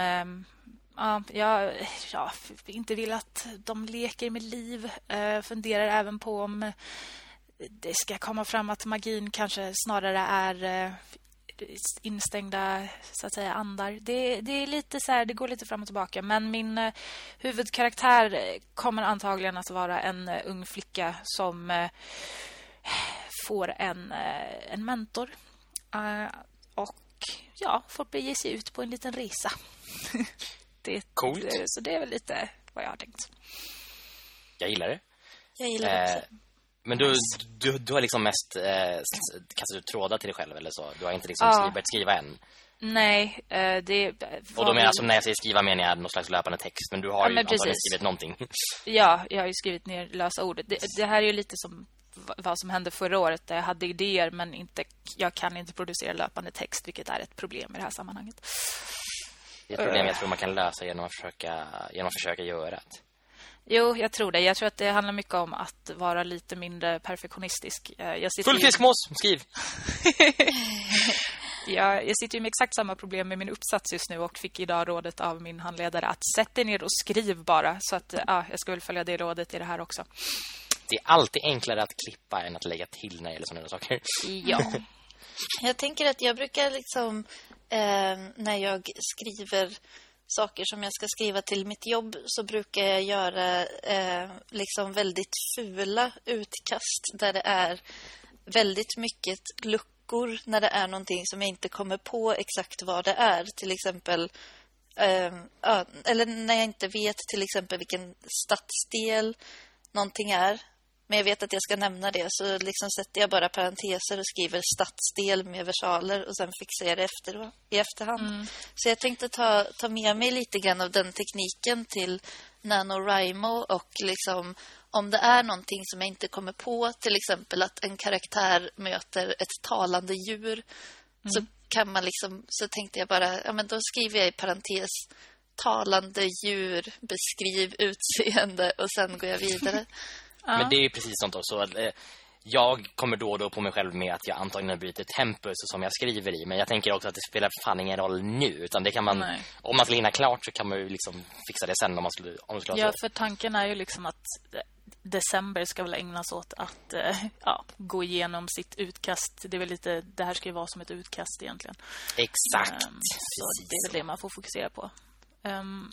ja, jag ja, inte vill att de leker med liv. Eh, funderar även på om det ska komma fram att magin kanske snarare är eh, instängda så att säga andar. Det, det är lite så här, det går lite fram och tillbaka, men min eh, huvudkaraktär eh, kommer antagligen att vara en eh, ung flicka som eh, får en eh, en mentor eh, och ja, får bege sig ut på en liten resa. det, Coolt. det- Så det är väl lite vad jag har tänkt. Jag gillar det. Jag gillar det Eh, också. men du, du, du har liksom mest eh, kastat ut trådar till dig själv eller så? Du har inte liksom Ja. börjat skriva än? Nej, eh, det Och då menar jag, som när jag säger skriva menar jag någon slags löpande text. Men du har Ja, ju men antagligen skrivit någonting. Ja, jag har ju skrivit ner lösa ord. Det, det här är ju lite som vad som hände förra året där jag hade idéer men inte, jag kan inte producera löpande text vilket är ett problem i det här sammanhanget. Det är ett problem jag tror man kan lösa genom att försöka, genom att försöka göra det. Jo, jag tror det. Jag tror att det handlar mycket om att vara lite mindre perfektionistisk. Eh, Jag sitter Full ju- fiskmås, skriv! Jag, jag sitter ju med exakt samma problem med min uppsats just nu och fick idag rådet av min handledare att sätt dig ner och skriv bara. Så att eh, ja, jag ska väl följa det rådet i det här också. Det är alltid enklare att klippa än att lägga till när det gäller sådana saker. Ja. Jag tänker att jag brukar liksom eh, när jag skriver saker som jag ska skriva till mitt jobb så brukar jag göra eh, liksom väldigt fula utkast där det är väldigt mycket luckor när det är någonting som jag inte kommer på exakt vad det är. Till exempel eh, eller när jag inte vet till exempel vilken stadsdel någonting är. Men jag vet att jag ska nämna det så liksom sätter jag bara parenteser och skriver stadsdel med versaler och sen fixar jag det efter, i efterhand. Mm. Så jag tänkte ta, ta med mig lite grann av den tekniken till NaNoWriMo och liksom om det är någonting som jag inte kommer på, till exempel att en karaktär möter ett talande djur mm. så kan man liksom, så tänkte jag bara, ja men då skriver jag i parentes talande djur, beskriv utseende och sen går jag vidare. Men det är ju precis sånt också. Eh, jag kommer då och då på mig själv med att jag antagligen bryter tempus som jag skriver i. Men jag tänker också att det spelar fan ingen roll nu. Utan det kan man, Nej. om man skulle hinna klart så kan man ju liksom fixa det sen om man skulle, om man skulle Ja, för tanken är ju liksom att december ska väl ägnas åt att eh, ja, gå igenom sitt utkast. Det är väl lite, det här ska ju vara som ett utkast egentligen. Exakt. Um, så det är väl det man får fokusera på. Um,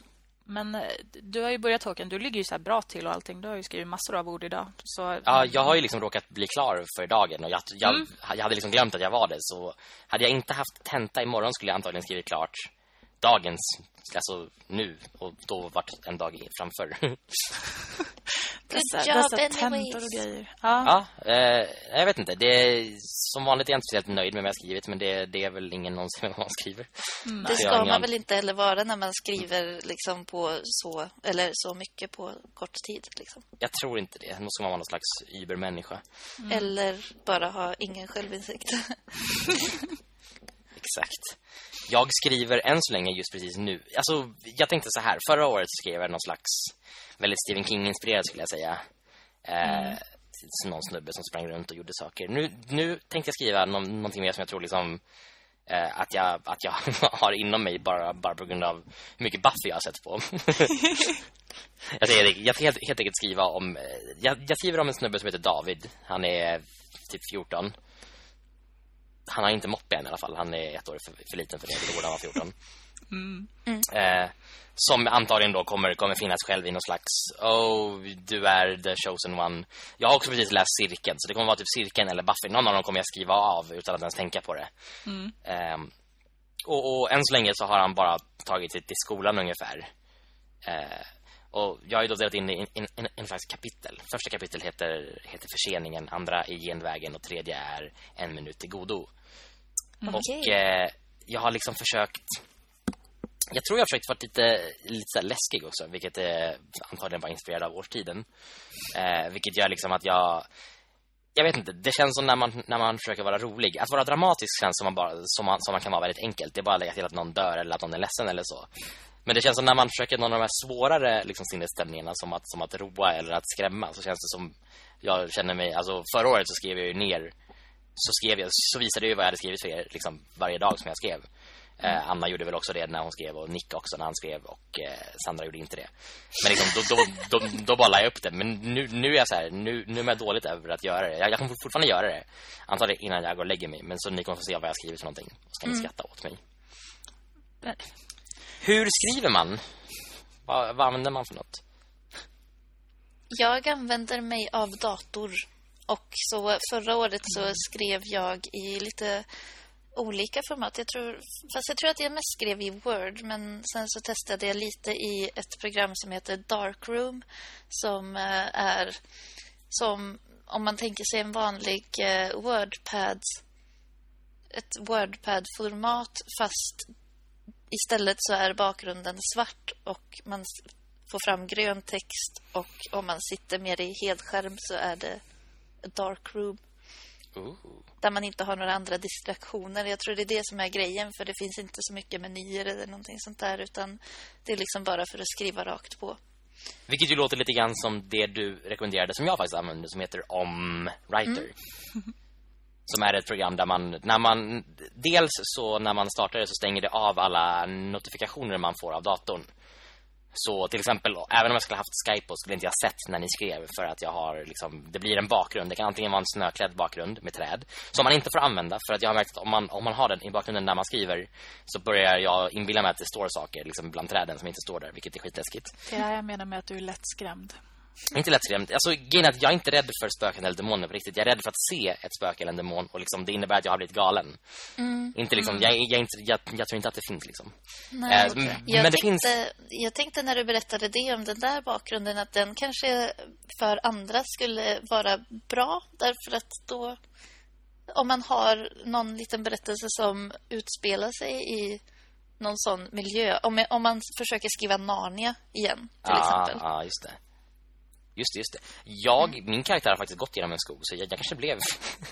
men eh, du har ju börjat Håkan, du ligger ju så bra till och allting. Du har ju skrivit massor av ord idag. Så... Ja, jag har ju liksom råkat bli klar för dagen. Och jag, jag, mm. jag hade liksom glömt att jag var det. Så hade jag inte haft tenta imorgon skulle jag antagligen skrivit klart dagens, alltså nu. Och då vart en dag framför. dessa, dessa tentor och grejer. Ja, ja eh, jag vet inte. Det är, som vanligt är jag inte speciellt nöjd med vad jag skrivit. Men det, det är väl ingen någonsin vad man skriver. Mm. Det ska man väl inte heller vara när man skriver liksom på så, eller så mycket på kort tid. Liksom. Jag tror inte det. Ska man vara någon slags übermänniska. Mm. Eller bara ha ingen självinsikt. Exakt. Jag skriver än så länge just precis nu. Alltså, jag tänkte så här. Förra året skrev jag någon slags väldigt Stephen King-inspirerad skulle jag säga. Eh, mm. någon snubbe som sprang runt och gjorde saker. Nu, nu tänkte jag skriva någon, någonting mer som jag tror liksom eh, att jag, att jag har inom mig bara, bara på grund av hur mycket Buffy jag har sett på. jag, säger, jag ska helt, helt enkelt skriva om... Eh, jag, jag skriver om en snubbe som heter David. Han är typ 14 han har inte moppe än i alla fall. Han är ett år för, för liten för det. Det borde han vara 14. Mm. Mm. Eh, som antagligen då kommer, kommer finnas själv i någon slags Oh, du är the chosen one Jag har också precis läst cirkeln Så det kommer vara typ cirkeln eller Buffy Någon av dem kommer jag skriva av utan att ens tänka på det mm. eh, och, och än så länge så har han bara tagit sig till skolan ungefär eh, och jag har ju då delat in i en, en, en, slags kapitel. Första kapitel heter, heter Förseningen, andra är Genvägen och tredje är En minut till godo. Mm. Och eh, jag har liksom försökt jag tror jag har försökt vara lite, lite läskig också Vilket är antagligen var inspirerad av årstiden. Eh, Vilket gör liksom att jag Jag vet inte, det känns som när man, när man försöker vara rolig. Att vara dramatisk känns som man, bara, som man, som man kan vara väldigt enkelt. Det är bara att lägga till att någon dör eller att någon är ledsen eller så. Men det känns som när man försöker någon av de här svårare liksom, sinnesstämningarna som att, som att roa eller att skrämma Så känns det som Jag känner mig, alltså förra året så skrev jag ju ner så skrev jag så visade jag ju vad jag hade skrivit för er liksom varje dag som jag skrev. Eh, Anna gjorde väl också det när hon skrev och Nick också när han skrev och eh, Sandra gjorde inte det. Men liksom, då, då, då, då bara la jag upp det. Men nu, nu är jag så här, nu, nu är jag dåligt över att göra det. Jag, jag kommer fortfarande göra det. Antagligen innan jag går och lägger mig. Men så ni kommer få se vad jag skrivit för någonting. Så kan ni mm. skratta åt mig. Hur skriver man? Vad, vad använder man för något? Jag använder mig av dator. Och så förra året så skrev jag i lite olika format. Jag tror, fast jag tror att jag mest skrev i Word. Men sen så testade jag lite i ett program som heter Darkroom. Som eh, är som om man tänker sig en vanlig eh, Wordpad. Ett Wordpad-format fast istället så är bakgrunden svart och man får fram grön text. Och om man sitter mer i helskärm så är det dark room. Ooh. Där man inte har några andra distraktioner. Jag tror det är det som är grejen. För det finns inte så mycket menyer eller någonting sånt där. Utan det är liksom bara för att skriva rakt på. Vilket ju låter lite grann som det du rekommenderade som jag faktiskt använder. Som heter Om Writer. Mm. Som är ett program där man, när man dels så när man startar det så stänger det av alla notifikationer man får av datorn. Så till exempel, även om jag skulle haft Skype på skulle inte jag sett när ni skrev för att jag har liksom, det blir en bakgrund. Det kan antingen vara en snöklädd bakgrund med träd som man inte får använda för att jag har märkt att om man, om man har den i bakgrunden när man skriver så börjar jag inbilla mig att det står saker liksom bland träden som inte står där, vilket är skitläskigt. Det är det jag menar med att du är lättskrämd. Inte lättskrämd. Alltså, grejen är att jag är inte rädd för spöken eller demoner på riktigt. Jag är rädd för att se ett spöke eller en demon och liksom, det innebär att jag har blivit galen. Mm. Inte liksom, jag, jag, är inte, jag, jag tror inte att det finns liksom. Nej, Eh, okej. m- jag, men det tänkte, finns- jag tänkte när du berättade det om den där bakgrunden att den kanske för andra skulle vara bra därför att då om man har någon liten berättelse som utspelar sig i någon sån miljö om, om man försöker skriva Narnia igen till Ja, exempel. ja, just det. Just det, just det. Jag, min karaktär har faktiskt gått genom en skog så jag, jag kanske blev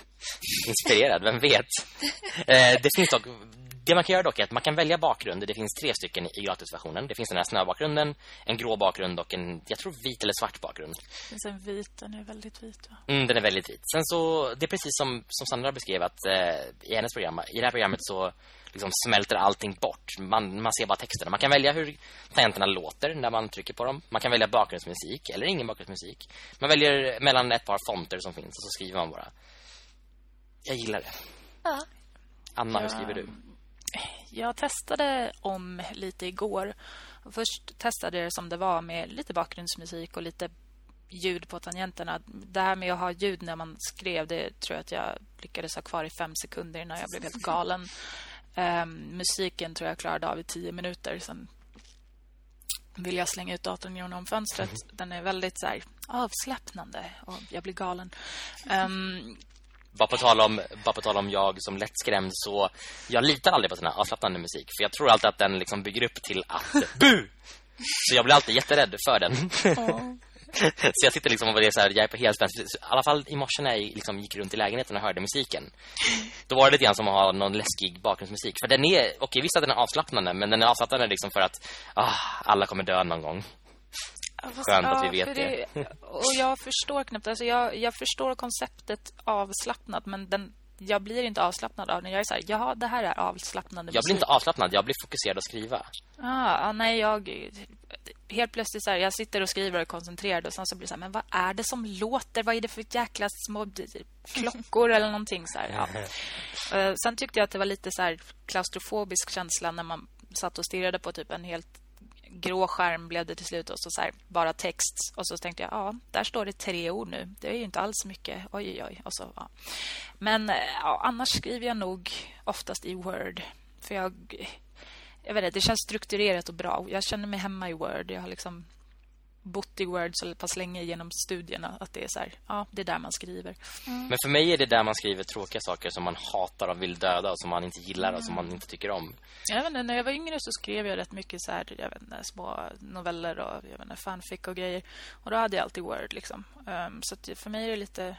inspirerad, vem vet. Eh, det finns dock det man kan göra dock är att man kan välja bakgrund. Det finns tre stycken i gratisversionen. Det finns den här snöbakgrunden, en grå bakgrund och en, jag tror vit eller svart bakgrund. Det finns en vit, den är väldigt vit va? Mm, den är väldigt vit. Sen så, det är precis som, som Sandra beskrev att eh, i hennes program, i det här programmet så liksom smälter allting bort. Man, man ser bara texterna. Man kan välja hur tangenterna låter när man trycker på dem. Man kan välja bakgrundsmusik eller ingen bakgrundsmusik. Man väljer mellan ett par fonter som finns och så skriver man bara. Jag gillar det. Ja. Anna, hur Ja. skriver du? Jag testade om lite igår. Först testade jag det som det var med lite bakgrundsmusik och lite ljud på tangenterna. Det här med att ha ljud när man skrev, det tror jag att jag lyckades ha kvar i fem sekunder innan jag blev helt galen. Ehm, musiken tror jag klarade av i tio minuter. Sen vill jag slänga ut datorn genom fönstret. Den är väldigt så här, avslappnande och jag blir galen. Ehm, Bara på tal om, bara på tal om jag som lättskrämd så jag litar aldrig på sån här avslappnande musik för jag tror alltid att den liksom bygger upp till att bu. Så jag blir alltid jätterädd för den. Så jag sitter liksom och det är så här, jag är på helspänn. I alla fall i morse när jag liksom gick runt i lägenheten och hörde musiken. Då var det lite grann som att ha någon läskig bakgrundsmusik. För den är, okej visst att den är avslappnande, men den är avslappnande liksom för att ah, alla kommer dö någon gång. Ja, fast- Skönt att vi vet för det. Och jag förstår knappt, alltså jag, jag förstår konceptet avslappnad, men den, jag blir inte avslappnad av den. Jag är så här, jaha, det här är avslappnande Jag blir inte avslappnad, jag blir fokuserad att skriva. Ah, ah, nej, jag... Helt plötsligt så här, jag sitter och skriver och är koncentrerad och sen så blir det så här, men vad är det som låter? Vad är det för jäkla små klockor eller någonting så här, ja. Eh, Sen tyckte jag att det var lite så här klaustrofobisk känsla när man satt och stirrade på typ en helt grå skärm blev det till slut och så, så här, bara text och så tänkte jag, ja, där står det tre ord nu. Det är ju inte alls mycket. Oj oj oj och så ja. Men eh, ja, annars skriver jag nog oftast i Word för jag jag vet inte, det känns strukturerat och bra. Jag känner mig hemma i Word. Jag har liksom bott i Word så pass länge genom studierna att det är så här, ja, det är där man skriver. Men för mig är det där man skriver tråkiga saker som man hatar och vill döda och som man inte gillar och som man inte tycker om. Jag vet inte, när jag var yngre så skrev jag rätt mycket så här, jag vet inte, små noveller och jag vet inte, fanfic och grejer. Och då hade jag alltid Word liksom. Ehm, så att för mig är det lite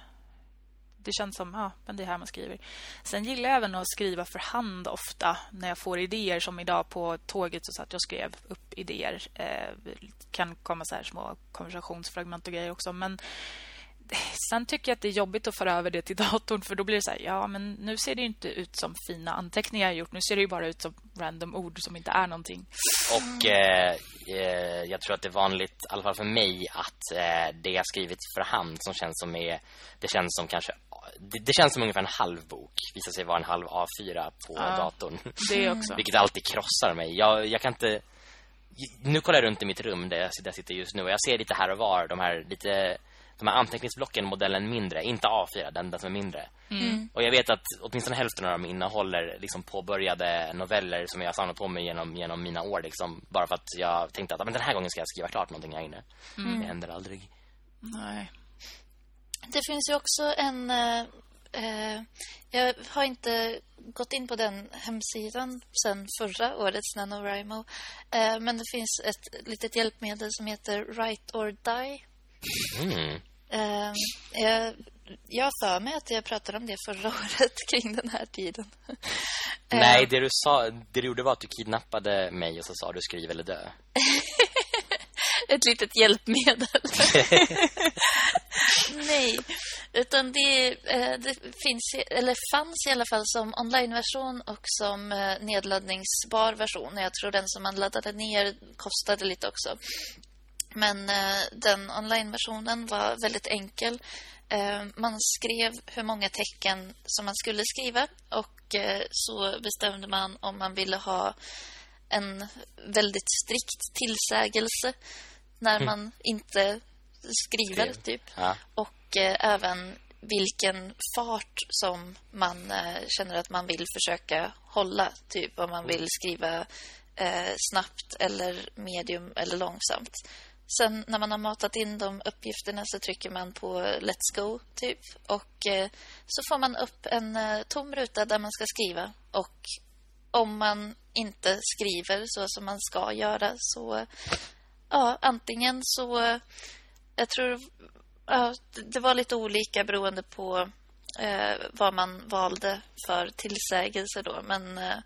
det känns som, ja, men det är här man skriver. Sen gillar jag även att skriva för hand ofta när jag får idéer. Som idag på tåget så satt jag och skrev upp idéer. Eh, kan komma så här små konversationsfragment och grejer också. Men sen tycker jag att det är jobbigt att föra över det till datorn. För då blir det så här, ja men nu ser det inte ut som fina anteckningar jag gjort. Nu ser det ju bara ut som random ord som inte är någonting. Och eh, eh, jag tror att det är vanligt, i alla fall för mig, att eh, det jag skrivit för hand som känns som är, det känns som kanske, det, det känns som ungefär en halv bok visar sig vara en halv A4 på Ja. datorn. Det också. Vilket alltid krossar mig. Jag, jag kan inte... Nu kollar jag runt i mitt rum där jag, där jag sitter just nu och jag ser lite här och var de här lite de här anteckningsblocken modellen mindre, inte A4, den, den som är mindre. Och jag vet att åtminstone hälften av dem innehåller liksom påbörjade noveller som jag har samlat på mig genom, genom mina år liksom, bara för att jag tänkte att "Ah, men den här gången ska jag skriva klart någonting här inne. Det händer aldrig. Nej. Det finns ju också en... Eh, eh, jag har inte gått in på den hemsidan sen förra årets NaNoWriMo. Eh, men det finns ett litet hjälpmedel som heter Write or Die. Mm. Eh, jag, jag för mig att jag pratade om det förra året kring den här tiden. Eh, Nej, det du sa, det du gjorde var att du kidnappade mig och så sa du skriv eller dö. Ett litet hjälpmedel. Nej. Utan Utan det, eh, det finns, eller fanns i alla fall som onlineversion och som eh, nedladdningsbar version. Jag tror den som man laddade ner kostade lite också. Men eh, den onlineversionen var väldigt enkel. Eh, man skrev hur många tecken som man skulle skriva och eh, så bestämde man om man ville ha en väldigt strikt tillsägelse när man inte skriver, Skrev. typ. Ja. Och även vilken fart som man känner att man vill försöka hålla. Typ om man vill skriva eh, snabbt eller medium eller långsamt. Sen när man har matat in de uppgifterna så trycker man på eh, Let's go, typ. Och eh, så får man upp en eh, tom ruta där man ska skriva. Och om man inte skriver så som man ska göra så... Ja, antingen så... Eh, jag tror... Ja, det- det var lite olika beroende på eh, vad man valde för tillsägelse då. Men eh,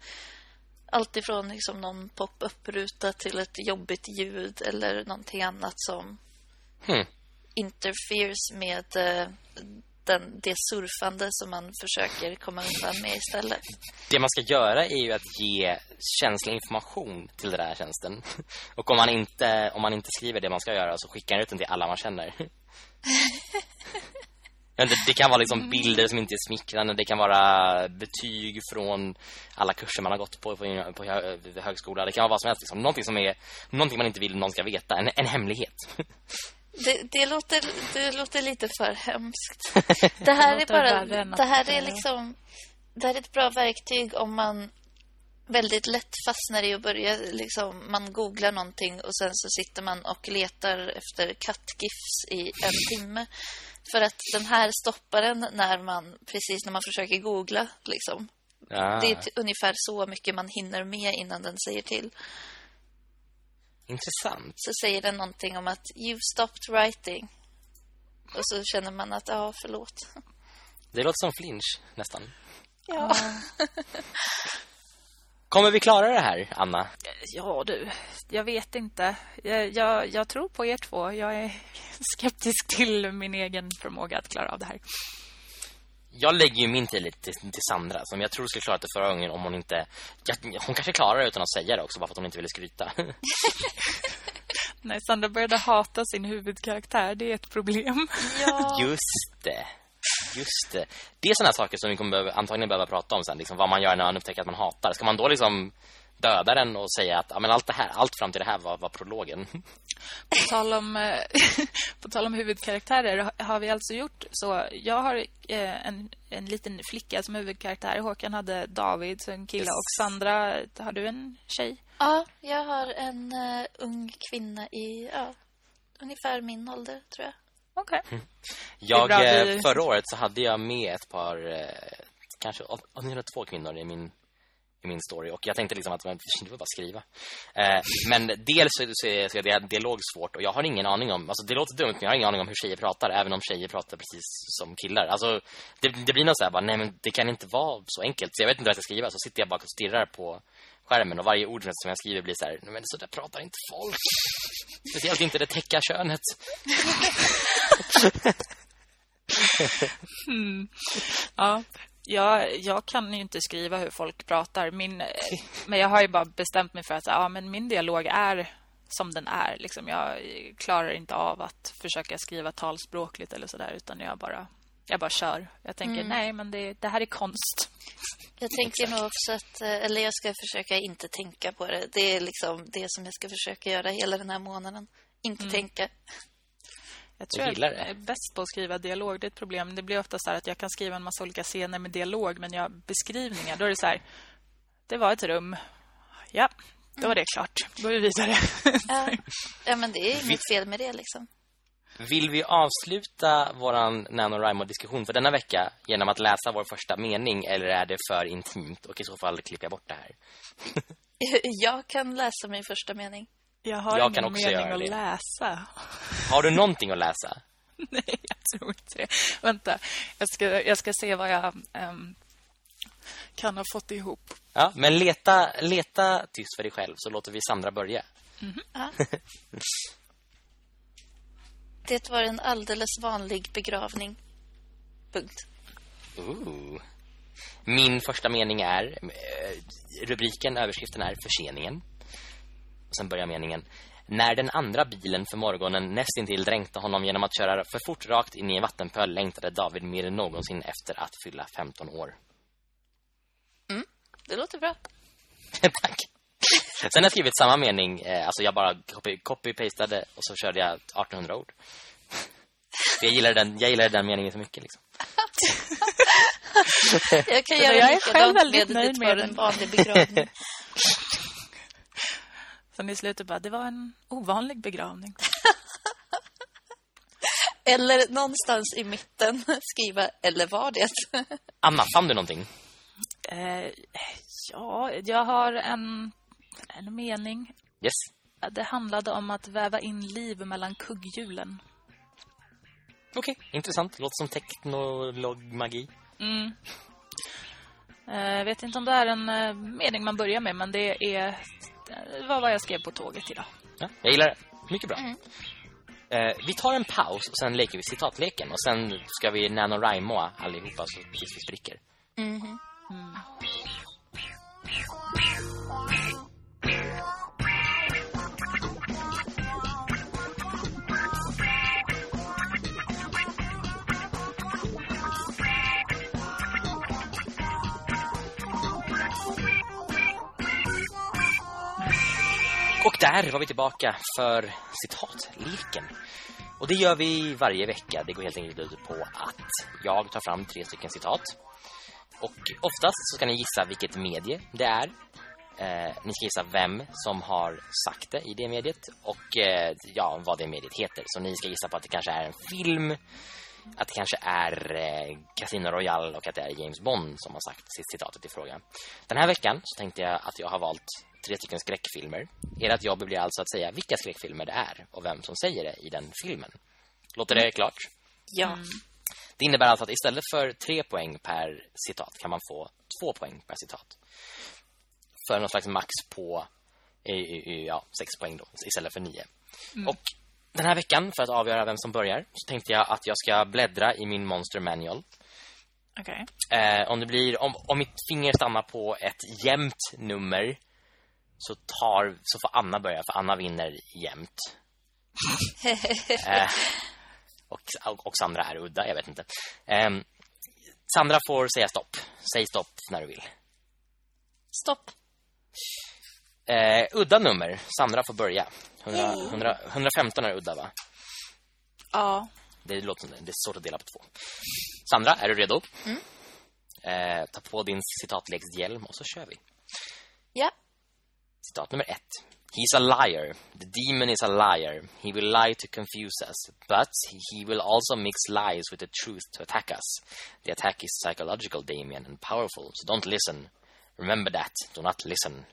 eh, allt ifrån liksom någon pop-up-ruta till ett jobbigt ljud eller någonting annat som Hmm. interferes med eh, den, det surfande som man försöker komma undan med istället. Det man ska göra är ju att ge känslig information till den här tjänsten. Och om man inte, om man inte skriver det man ska göra så skickar den ut den till alla man känner. Men det, det kan vara liksom bilder som inte är smickrande. Det kan vara betyg från alla kurser man har gått på på, på hö- högskola. Det kan vara vad som helst. Liksom. Någonting, som är, någonting man inte vill någon ska veta. En, en hemlighet. Det, det, låter, det låter lite för hemskt. Det här är låter bara... Det här är liksom... Det här är ett bra verktyg om man väldigt lätt fastnar i att börja liksom, man googlar någonting och sen så sitter man och letar efter kattgifs i en timme. För att den här stoppar en när man precis när man försöker googla liksom. Ja, Det är ungefär så mycket man hinner med innan den säger till. intressant. Så säger den någonting om att you've stopped writing. Och så känner man att ja, förlåt. Det låter som flinch nästan. Ja. Kommer vi klara det här, Anna? Ja, du. Jag vet inte. Jag, jag, jag tror på er två. Jag är skeptisk till min egen förmåga att klara av det här. Jag lägger ju min tillit till, till Sandra som jag tror skulle klara det förra gången om hon inte... Jag, hon kanske klarar det utan att säga det också bara för att hon inte ville skryta. När Sandra började hata sin huvudkaraktär, det är ett problem. ja. Just det. Just det. Det är sådana saker som vi kommer behöva, antagligen behöva prata om sen. Liksom, vad man gör när man upptäcker att man hatar. Ska man då liksom döda den och säga att ja, men allt, det här, allt fram till det här var, var prologen? På tal om, eh, på tal om huvudkaraktärer ha- har vi alltså gjort så. Jag har eh, en, en liten flicka som huvudkaraktär. Håkan hade David, en kille. Yes. Och Sandra, har du en tjej? ja, jag har en eh, ung kvinna i ja, ungefär min ålder, tror jag. Okej. Jag, bra, eh, vi- Förra året så hade jag med ett par, eh, kanske åtminstone två kvinnor i min, i min story. Och jag tänkte liksom att man, var bara skriva. Eh, men dels så, så är så är det dialog svårt och jag har ingen aning om, alltså det låter dumt men jag har ingen aning om hur tjejer pratar. Även om tjejer pratar precis som killar. Alltså det, det blir något så här bara, nej men det kan inte vara så enkelt. Så jag vet inte vad jag ska skriva. Så sitter jag bara och stirrar på skärmen och varje ord som jag skriver blir så här, men så där pratar inte folk. Speciellt inte det täcka könet. Ja, jag, jag kan ju inte skriva hur folk pratar. Min, men jag har ju bara bestämt mig för att ja, men min dialog är som den är. Liksom, jag klarar inte av att försöka skriva talspråkligt eller sådär. Utan jag bara, jag bara kör. Jag tänker, nej, men det, det här är konst. Jag tänker nog också att, eh, eller jag ska försöka inte tänka på det. Det är liksom det som jag ska försöka göra hela den här månaden. Inte tänka. Jag tror jag det. är bäst på att skriva dialog. Det är ett problem. Det blir ofta så här att jag kan skriva en massa olika scener med dialog. Men jag beskrivningar, då är det så här. Det var ett rum. Ja, då var det klart. Då går vi vidare. Ja, ja men det är inget fel med det liksom. Vill vi avsluta våran NaNoWriMo-diskussion för denna vecka genom att läsa vår första mening eller är det för intimt? Och i så fall klipper jag bort det här. Jag kan läsa min första mening. Jag har Jag ingen kan också mening att det. läsa. Har du någonting att läsa? Nej, jag tror inte det. Vänta, jag ska, jag ska se vad jag ehm, kan ha fått ihop. Ja, men leta, leta tyst för dig själv så låter vi Sandra börja. Ja. Det var en alldeles vanlig begravning. Punkt. Ooh. Min första mening är eh, rubriken, överskriften är förseningen. Och sen börjar meningen. När den andra bilen för morgonen nästintill dränkte honom genom att köra för fort rakt in i en vattenpöl längtade David mer än någonsin efter att fylla 15 år. Det låter bra. Tack. Sen har jag skrivit samma mening, eh, alltså jag bara copy- copy-pastade och så körde jag 1800 ord. För jag gillade den, jag gillade den meningen så mycket liksom. Jag kan Så göra jag är själv väldigt nöjd det med var den. en vanlig begravning. Sen i slutet bara, det var en ovanlig begravning. Eller någonstans i mitten skriva eller var det? Anna, fann du någonting? Eh, ja, jag har en, en mening. Yes. Det handlade om att väva in liv mellan kugghjulen. Okej, intressant. Låter som teknolog-magi. Mm. Eh, Jag vet inte om det är en eh, mening man börjar med, men det är det var vad jag skrev på tåget idag. Ja, jag gillar det. Mycket bra. Eh, vi tar en paus och sen leker vi citatleken. Och sen ska vi NaNoWriMoa allihopa så tills vi spricker. Mhm. Och där var vi tillbaka för citatleken. Och det gör vi varje vecka. Det går helt enkelt ut på att jag tar fram tre stycken citat. Och oftast så ska ni gissa vilket medie det är. Eh, ni ska gissa vem som har sagt det i det mediet och eh, ja, vad det mediet heter. Så ni ska gissa på att det kanske är en film, att det kanske är eh, Casino Royale och att det är James Bond som har sagt sitt citatet i fråga. Den här veckan så tänkte jag att jag har valt tre stycken skräckfilmer. Ert jobb blir alltså att säga vilka skräckfilmer det är och vem som säger det i den filmen. Låter det klart? Ja. Det innebär alltså att istället för tre poäng per citat kan man få två poäng per citat. För någon slags max på eh, eh, ja, sex poäng då, istället för nio. Och den här veckan, för att avgöra vem som börjar, så tänkte jag att jag ska bläddra i min Monster Manual. Okej. Eh, om det blir om, om mitt finger stannar på ett jämnt nummer så tar så får Anna börja för Anna vinner jämnt. eh, och, och, och Sandra är udda, jag vet inte. Eh, Sandra får säga stopp. Säg stopp när du vill. Stopp. Eh, udda nummer. Sandra får börja. 100, 100, 115 är udda va? Ja. Det låter som det. Det är svårt att dela på två. Sandra, är du redo? Eh, ta på din citatläxhjälm och så kör vi. Ja. Citat nummer ett. He's a liar. The demon is a liar. He will lie to confuse us, but he will also mix lies with the truth to attack us. The attack is psychological, Damien, and powerful, so don't listen. Remember that. Do not listen.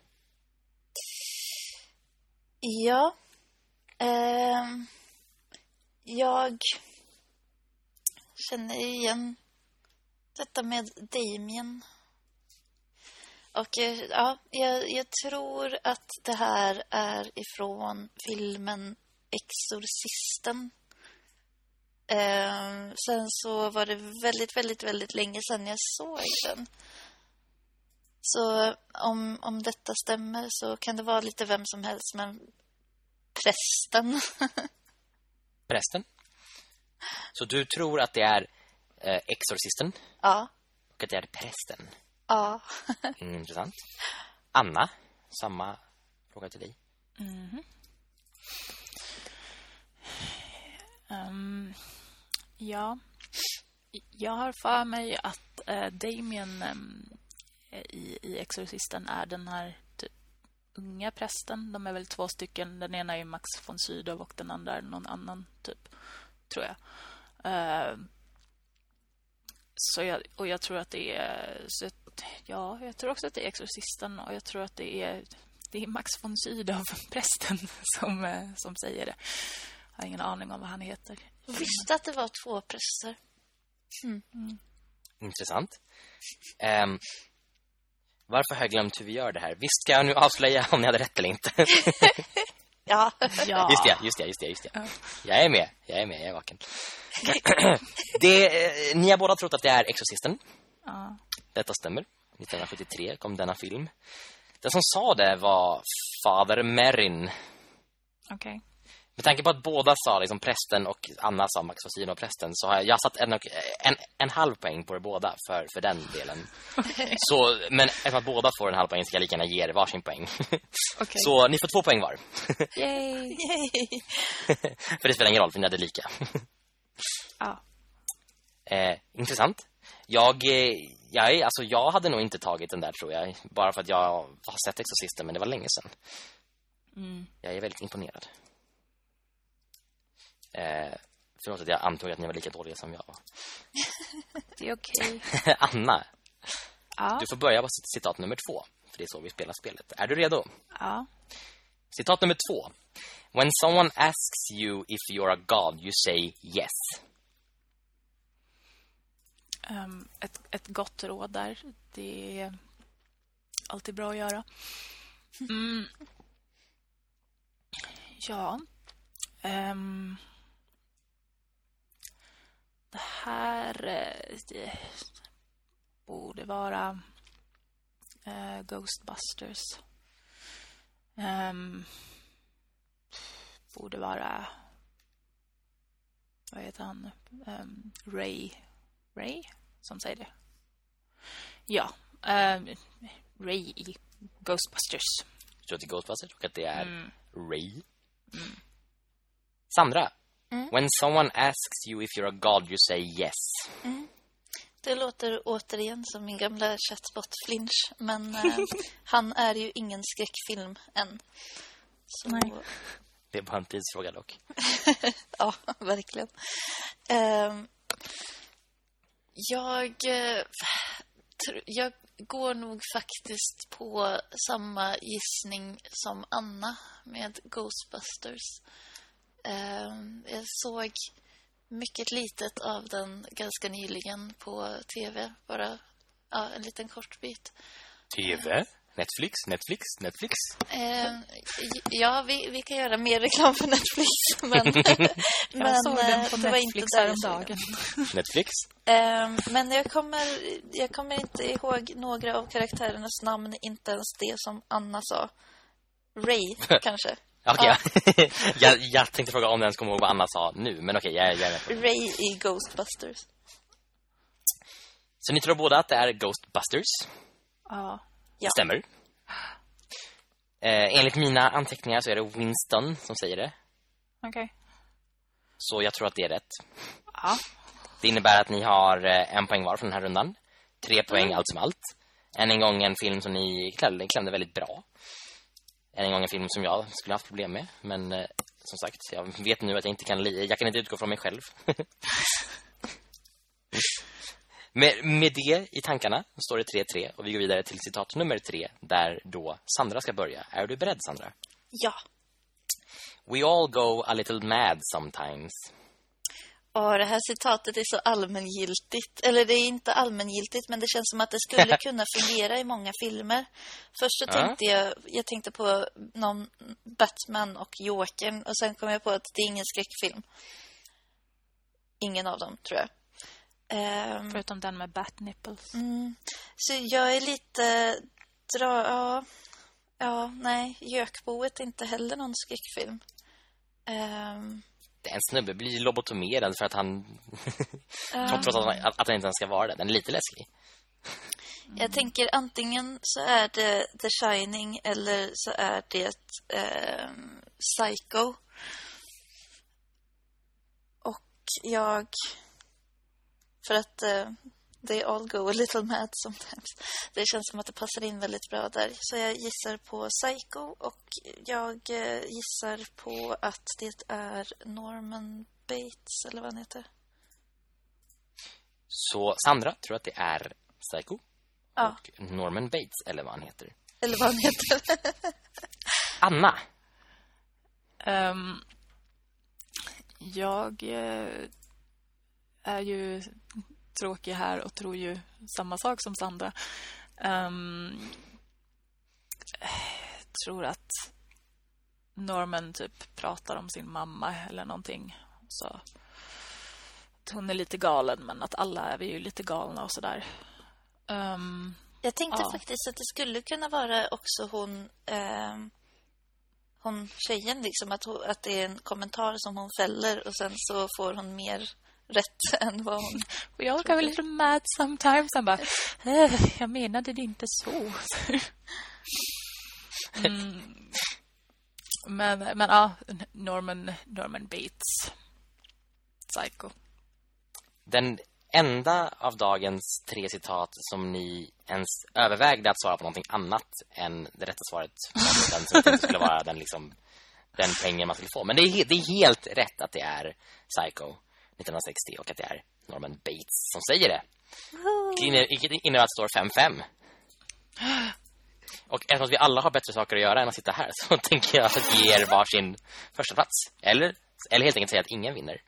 Ja. Eh, jag känner igen detta med Damien. Och eh, ja, jag, jag tror att det här är ifrån filmen Exorcisten. Eh, sen så var det väldigt, väldigt, väldigt länge sedan jag såg den. Så om, om detta stämmer så kan det vara lite vem som helst, men prästen. Prästen. Så du tror att det är eh, exorcisten ja, och att det är prästen. ja. Intressant. Anna, samma fråga till dig. Ehm, ja. Jag har för mig att eh, Damien ehm, i, i Exorcisten är den här typ, unga prästen. De är väl två stycken. Den ena är Max von Sydow och den andra är någon annan typ, tror jag. Ehm, så jag, och jag tror att det är... Så, att- ja, jag tror också att det är Exorcisten och jag tror att det är, det är Max von Sydow, prästen, som, eh, som säger det. Jag har ingen aning om vad han heter. Jag visste att det var två präster. Intressant. Ehm, varför har jag glömt hur vi gör det här? Visst ska jag nu avslöja om ni hade rätt eller inte? Ja. Ja. Just det, just det, just det, just det. Ja. Jag är med, jag är med, jag är vaken. det, eh, ni har båda trott att det är Exorcisten. Ja. Detta stämmer. 1973 kom denna film. Den som sa det var Father Merrin. Okej. Med tanke på att båda sa, liksom prästen och Anna sa Max och prästen, så har jag, jag satt en, och- en, en halv poäng på er båda för, för den delen. Så, men eftersom att båda får en halv poäng så kan jag lika gärna ge er varsin poäng. Okej. Så ni får två poäng var. Yay! Yay. för det spelar ingen roll, för ni hade lika. Ja. Eh, intressant. Jag, eh, jag, alltså, jag hade nog inte tagit den där, tror jag. Bara för att jag har sett Exorcisten, men det var länge sedan. Mm. Jag är väldigt imponerad. Eh, förlåt att jag antog att ni var lika dåliga som jag var. Det är okej. Anna, Ja. du får börja på citat nummer två. För det är så vi spelar spelet. Är du redo? ja. Citat nummer två. When someone asks you if you're a god, you say yes. Ehm, ett, ett gott råd där. Det är alltid bra att göra. Mm. Ja. Ehm. Det här eh, det borde vara eh, Ghostbusters. Ehm. borde vara vad heter han? Ehm, Ray Ray som säger det. Ja, ehm, Ray i Ghostbusters. Jag tror att det är Ghostbusters och att det är Mm. Ray. Sandra, Mm. when someone asks you if you're a god, you say yes. Det låter återigen som min gamla chatbot Flinch. Men eh, han är ju ingen skräckfilm än. Så, Nej. Det är bara en tidsfråga dock. Ja, verkligen. Ehm, jag, eh, tr- jag går nog faktiskt på samma gissning som Anna med Ghostbusters. Ehm, jag såg mycket litet av den ganska nyligen på tv. Bara ja, en liten kort bit. TV? Netflix? Netflix? Netflix? Ehm, j- ja, vi, vi kan göra mer reklam för Netflix. Men, men Jag såg den eh, på det var Netflix häromdagen. Netflix? Ehm, men jag kommer, jag kommer inte ihåg några av karaktärernas namn, inte ens det som Anna sa. Ray, kanske. Okej, jag, jag tänkte fråga om jag ens kommer ihåg vad Anna sa nu, men okej, jag, jag på det. Ray i Ghostbusters. Så ni tror båda att det är Ghostbusters? Ja. Ja. Stämmer. Eh, enligt mina anteckningar så är det Winston som säger det. Okej. Så jag tror att det är rätt. Ja. Det innebär att ni har eh, en poäng var från den här rundan. Tre poäng allt som allt. Än en gång en film som ni klämde, klämde väldigt bra. Än en gång en film som jag skulle haft problem med. Men eh, som sagt, jag vet nu att jag inte kan, jag kan inte utgå från mig själv. med, med det i tankarna står det 3-3 och vi går vidare till citat nummer tre där då Sandra ska börja. Är du beredd Sandra? Ja. We all go a little mad sometimes. Och det här citatet är så allmängiltigt. Eller det är inte allmängiltigt, men det känns som att det skulle kunna fungera i många filmer. Först så Ja. tänkte jag, jag tänkte på någon Batman och Jokern. Och sen kom jag på att det är ingen skräckfilm. Ingen av dem, tror jag. Ehm, Förutom den med bat nipples. Mm. Så jag är lite... Dra, ja, ja, nej. Gökboet är inte heller någon skräckfilm. Ehm, En snubbe blir lobotomerad för att han ehm, Trots att han, att han inte ens ska vara det. Den är lite läskig. Jag tänker antingen så är det The Shining eller så är det ehm, Psycho. Och jag... För att eh, they all go a little mad sometimes. Det känns som att det passar in väldigt bra där. Så jag gissar på Psycho och jag eh, gissar på att det är Norman Bates, eller vad han heter. Så Sandra tror att det är Psycho. Ja. Och Norman Bates, eller vad han heter. Eller vad han heter. Anna. Ehm, jag eh, är ju tråkig här och tror ju samma sak som Sandra. Um, tror att Norman typ pratar om sin mamma eller någonting. Så att hon är lite galen men att alla är vi ju lite galna och sådär. Um, Jag tänkte Ja. faktiskt att det skulle kunna vara också hon... Eh, hon tjejen, liksom. Att, hon, att det är en kommentar som hon fäller och sen så får hon mer rätt än vad hon... we all go a little mad sometimes. Han bara, "Eh, jag menade det inte så. mm. Men, men ja, Norman, Norman Bates. Psycho. Den enda av dagens tre citat som ni ens övervägde att svara på någonting annat än det rätta svaret var den som skulle vara den, liksom, den pengen man skulle få. Men det är, det är helt rätt att det är Psycho 1960 och att det är Norman Bates som säger det. Vilket Vilket innebär att det står 5-5. Och eftersom vi alla har bättre saker att göra än att sitta här så tänker jag att ge er varsin första plats. Eller, eller helt enkelt säga att ingen vinner.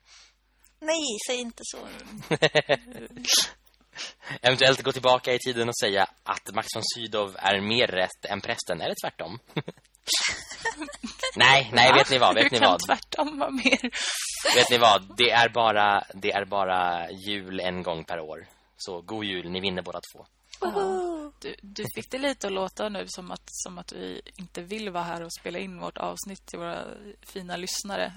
Nej, säg inte så. Eventuellt gå tillbaka i tiden och säga att Max von Sydow är mer rätt än prästen, eller tvärtom. nej, nej, vet ni vad? Vet Hur ni kan vad? tvärtom vara mer? Vet ni vad? Det är bara det är bara jul en gång per år. Så god jul, ni vinner båda två. Du, du fick det lite att låta nu som att, som att vi inte vill vara här och spela in vårt avsnitt till våra fina lyssnare.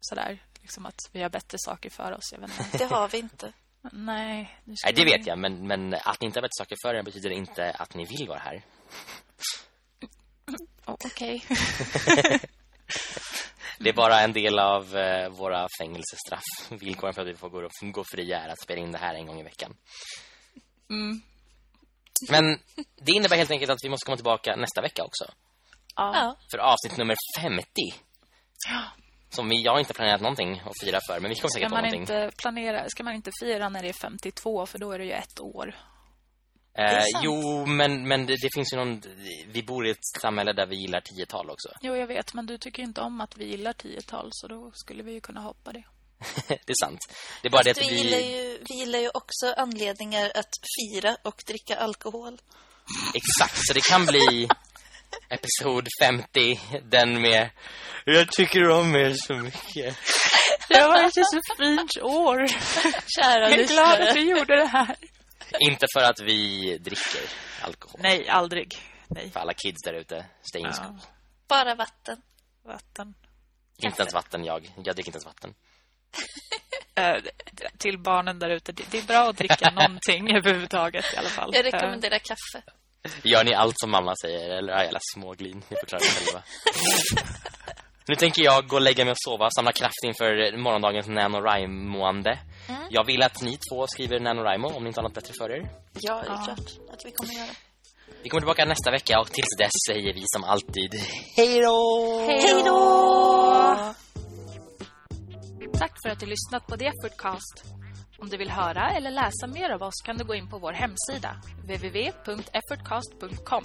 Sådär, liksom att vi har bättre saker för oss. Jag vet inte. Det har vi inte. Nej, Nej, det vi- vet jag, men, men att ni inte har bättre saker för er betyder inte att ni vill vara här. Okej. Det är bara en del av eh, våra fängelsestraff. Villkoren för att vi får gå, gå fria är att spela in det här en gång i veckan. Mm. Men det innebär helt enkelt att vi måste komma tillbaka nästa vecka också. Ja. För avsnitt nummer 50. Ja. Som vi, jag har inte planerat någonting att fira för, men vi kommer Ska säkert på man någonting. inte planera, ska man inte fira när det är 52 för då är det ju ett år. Eh, jo, men, men det, det finns ju någon... Vi bor i ett samhälle där vi gillar tiotal också. Jo, jag vet, men du tycker inte om att vi gillar tiotal så då skulle vi ju kunna hoppa det. det är sant. Det är bara det att Vi vi... gillar, ju, vi gillar ju också anledningar att fira och dricka alkohol. Exakt, så det kan bli episod 50, den med Jag tycker om er så mycket. Det har varit ett så fint år. Kära Jag är glad att lyssnare. vi gjorde det här. Inte för att vi dricker alkohol. Nej, aldrig. Nej. För alla kids där ute, stay in Ja, school. Bara vatten. vatten. Inte ens vatten, jag. Jag dricker inte ens vatten. Eh, till barnen där ute, det, är bra att dricka någonting överhuvudtaget i alla fall. Jag rekommenderar kaffe. Gör ni allt som mamma säger? Eller är jävla småglin? Ni får klara er själva. nu tänker jag gå och lägga mig och sova. Samla kraft inför morgondagens NaNoWriMo-ande. Mm. Jag vill att ni två skriver NaNoWriMo om ni inte har något bättre för er. Ja, det är Ja. klart att vi kommer göra. Vi kommer tillbaka nästa vecka och tills dess säger vi som alltid Hej då! Hej då! Tack för att du lyssnat på The Effortcast. Om du vill höra eller läsa mer av oss kan du gå in på vår hemsida www.effortcast.com.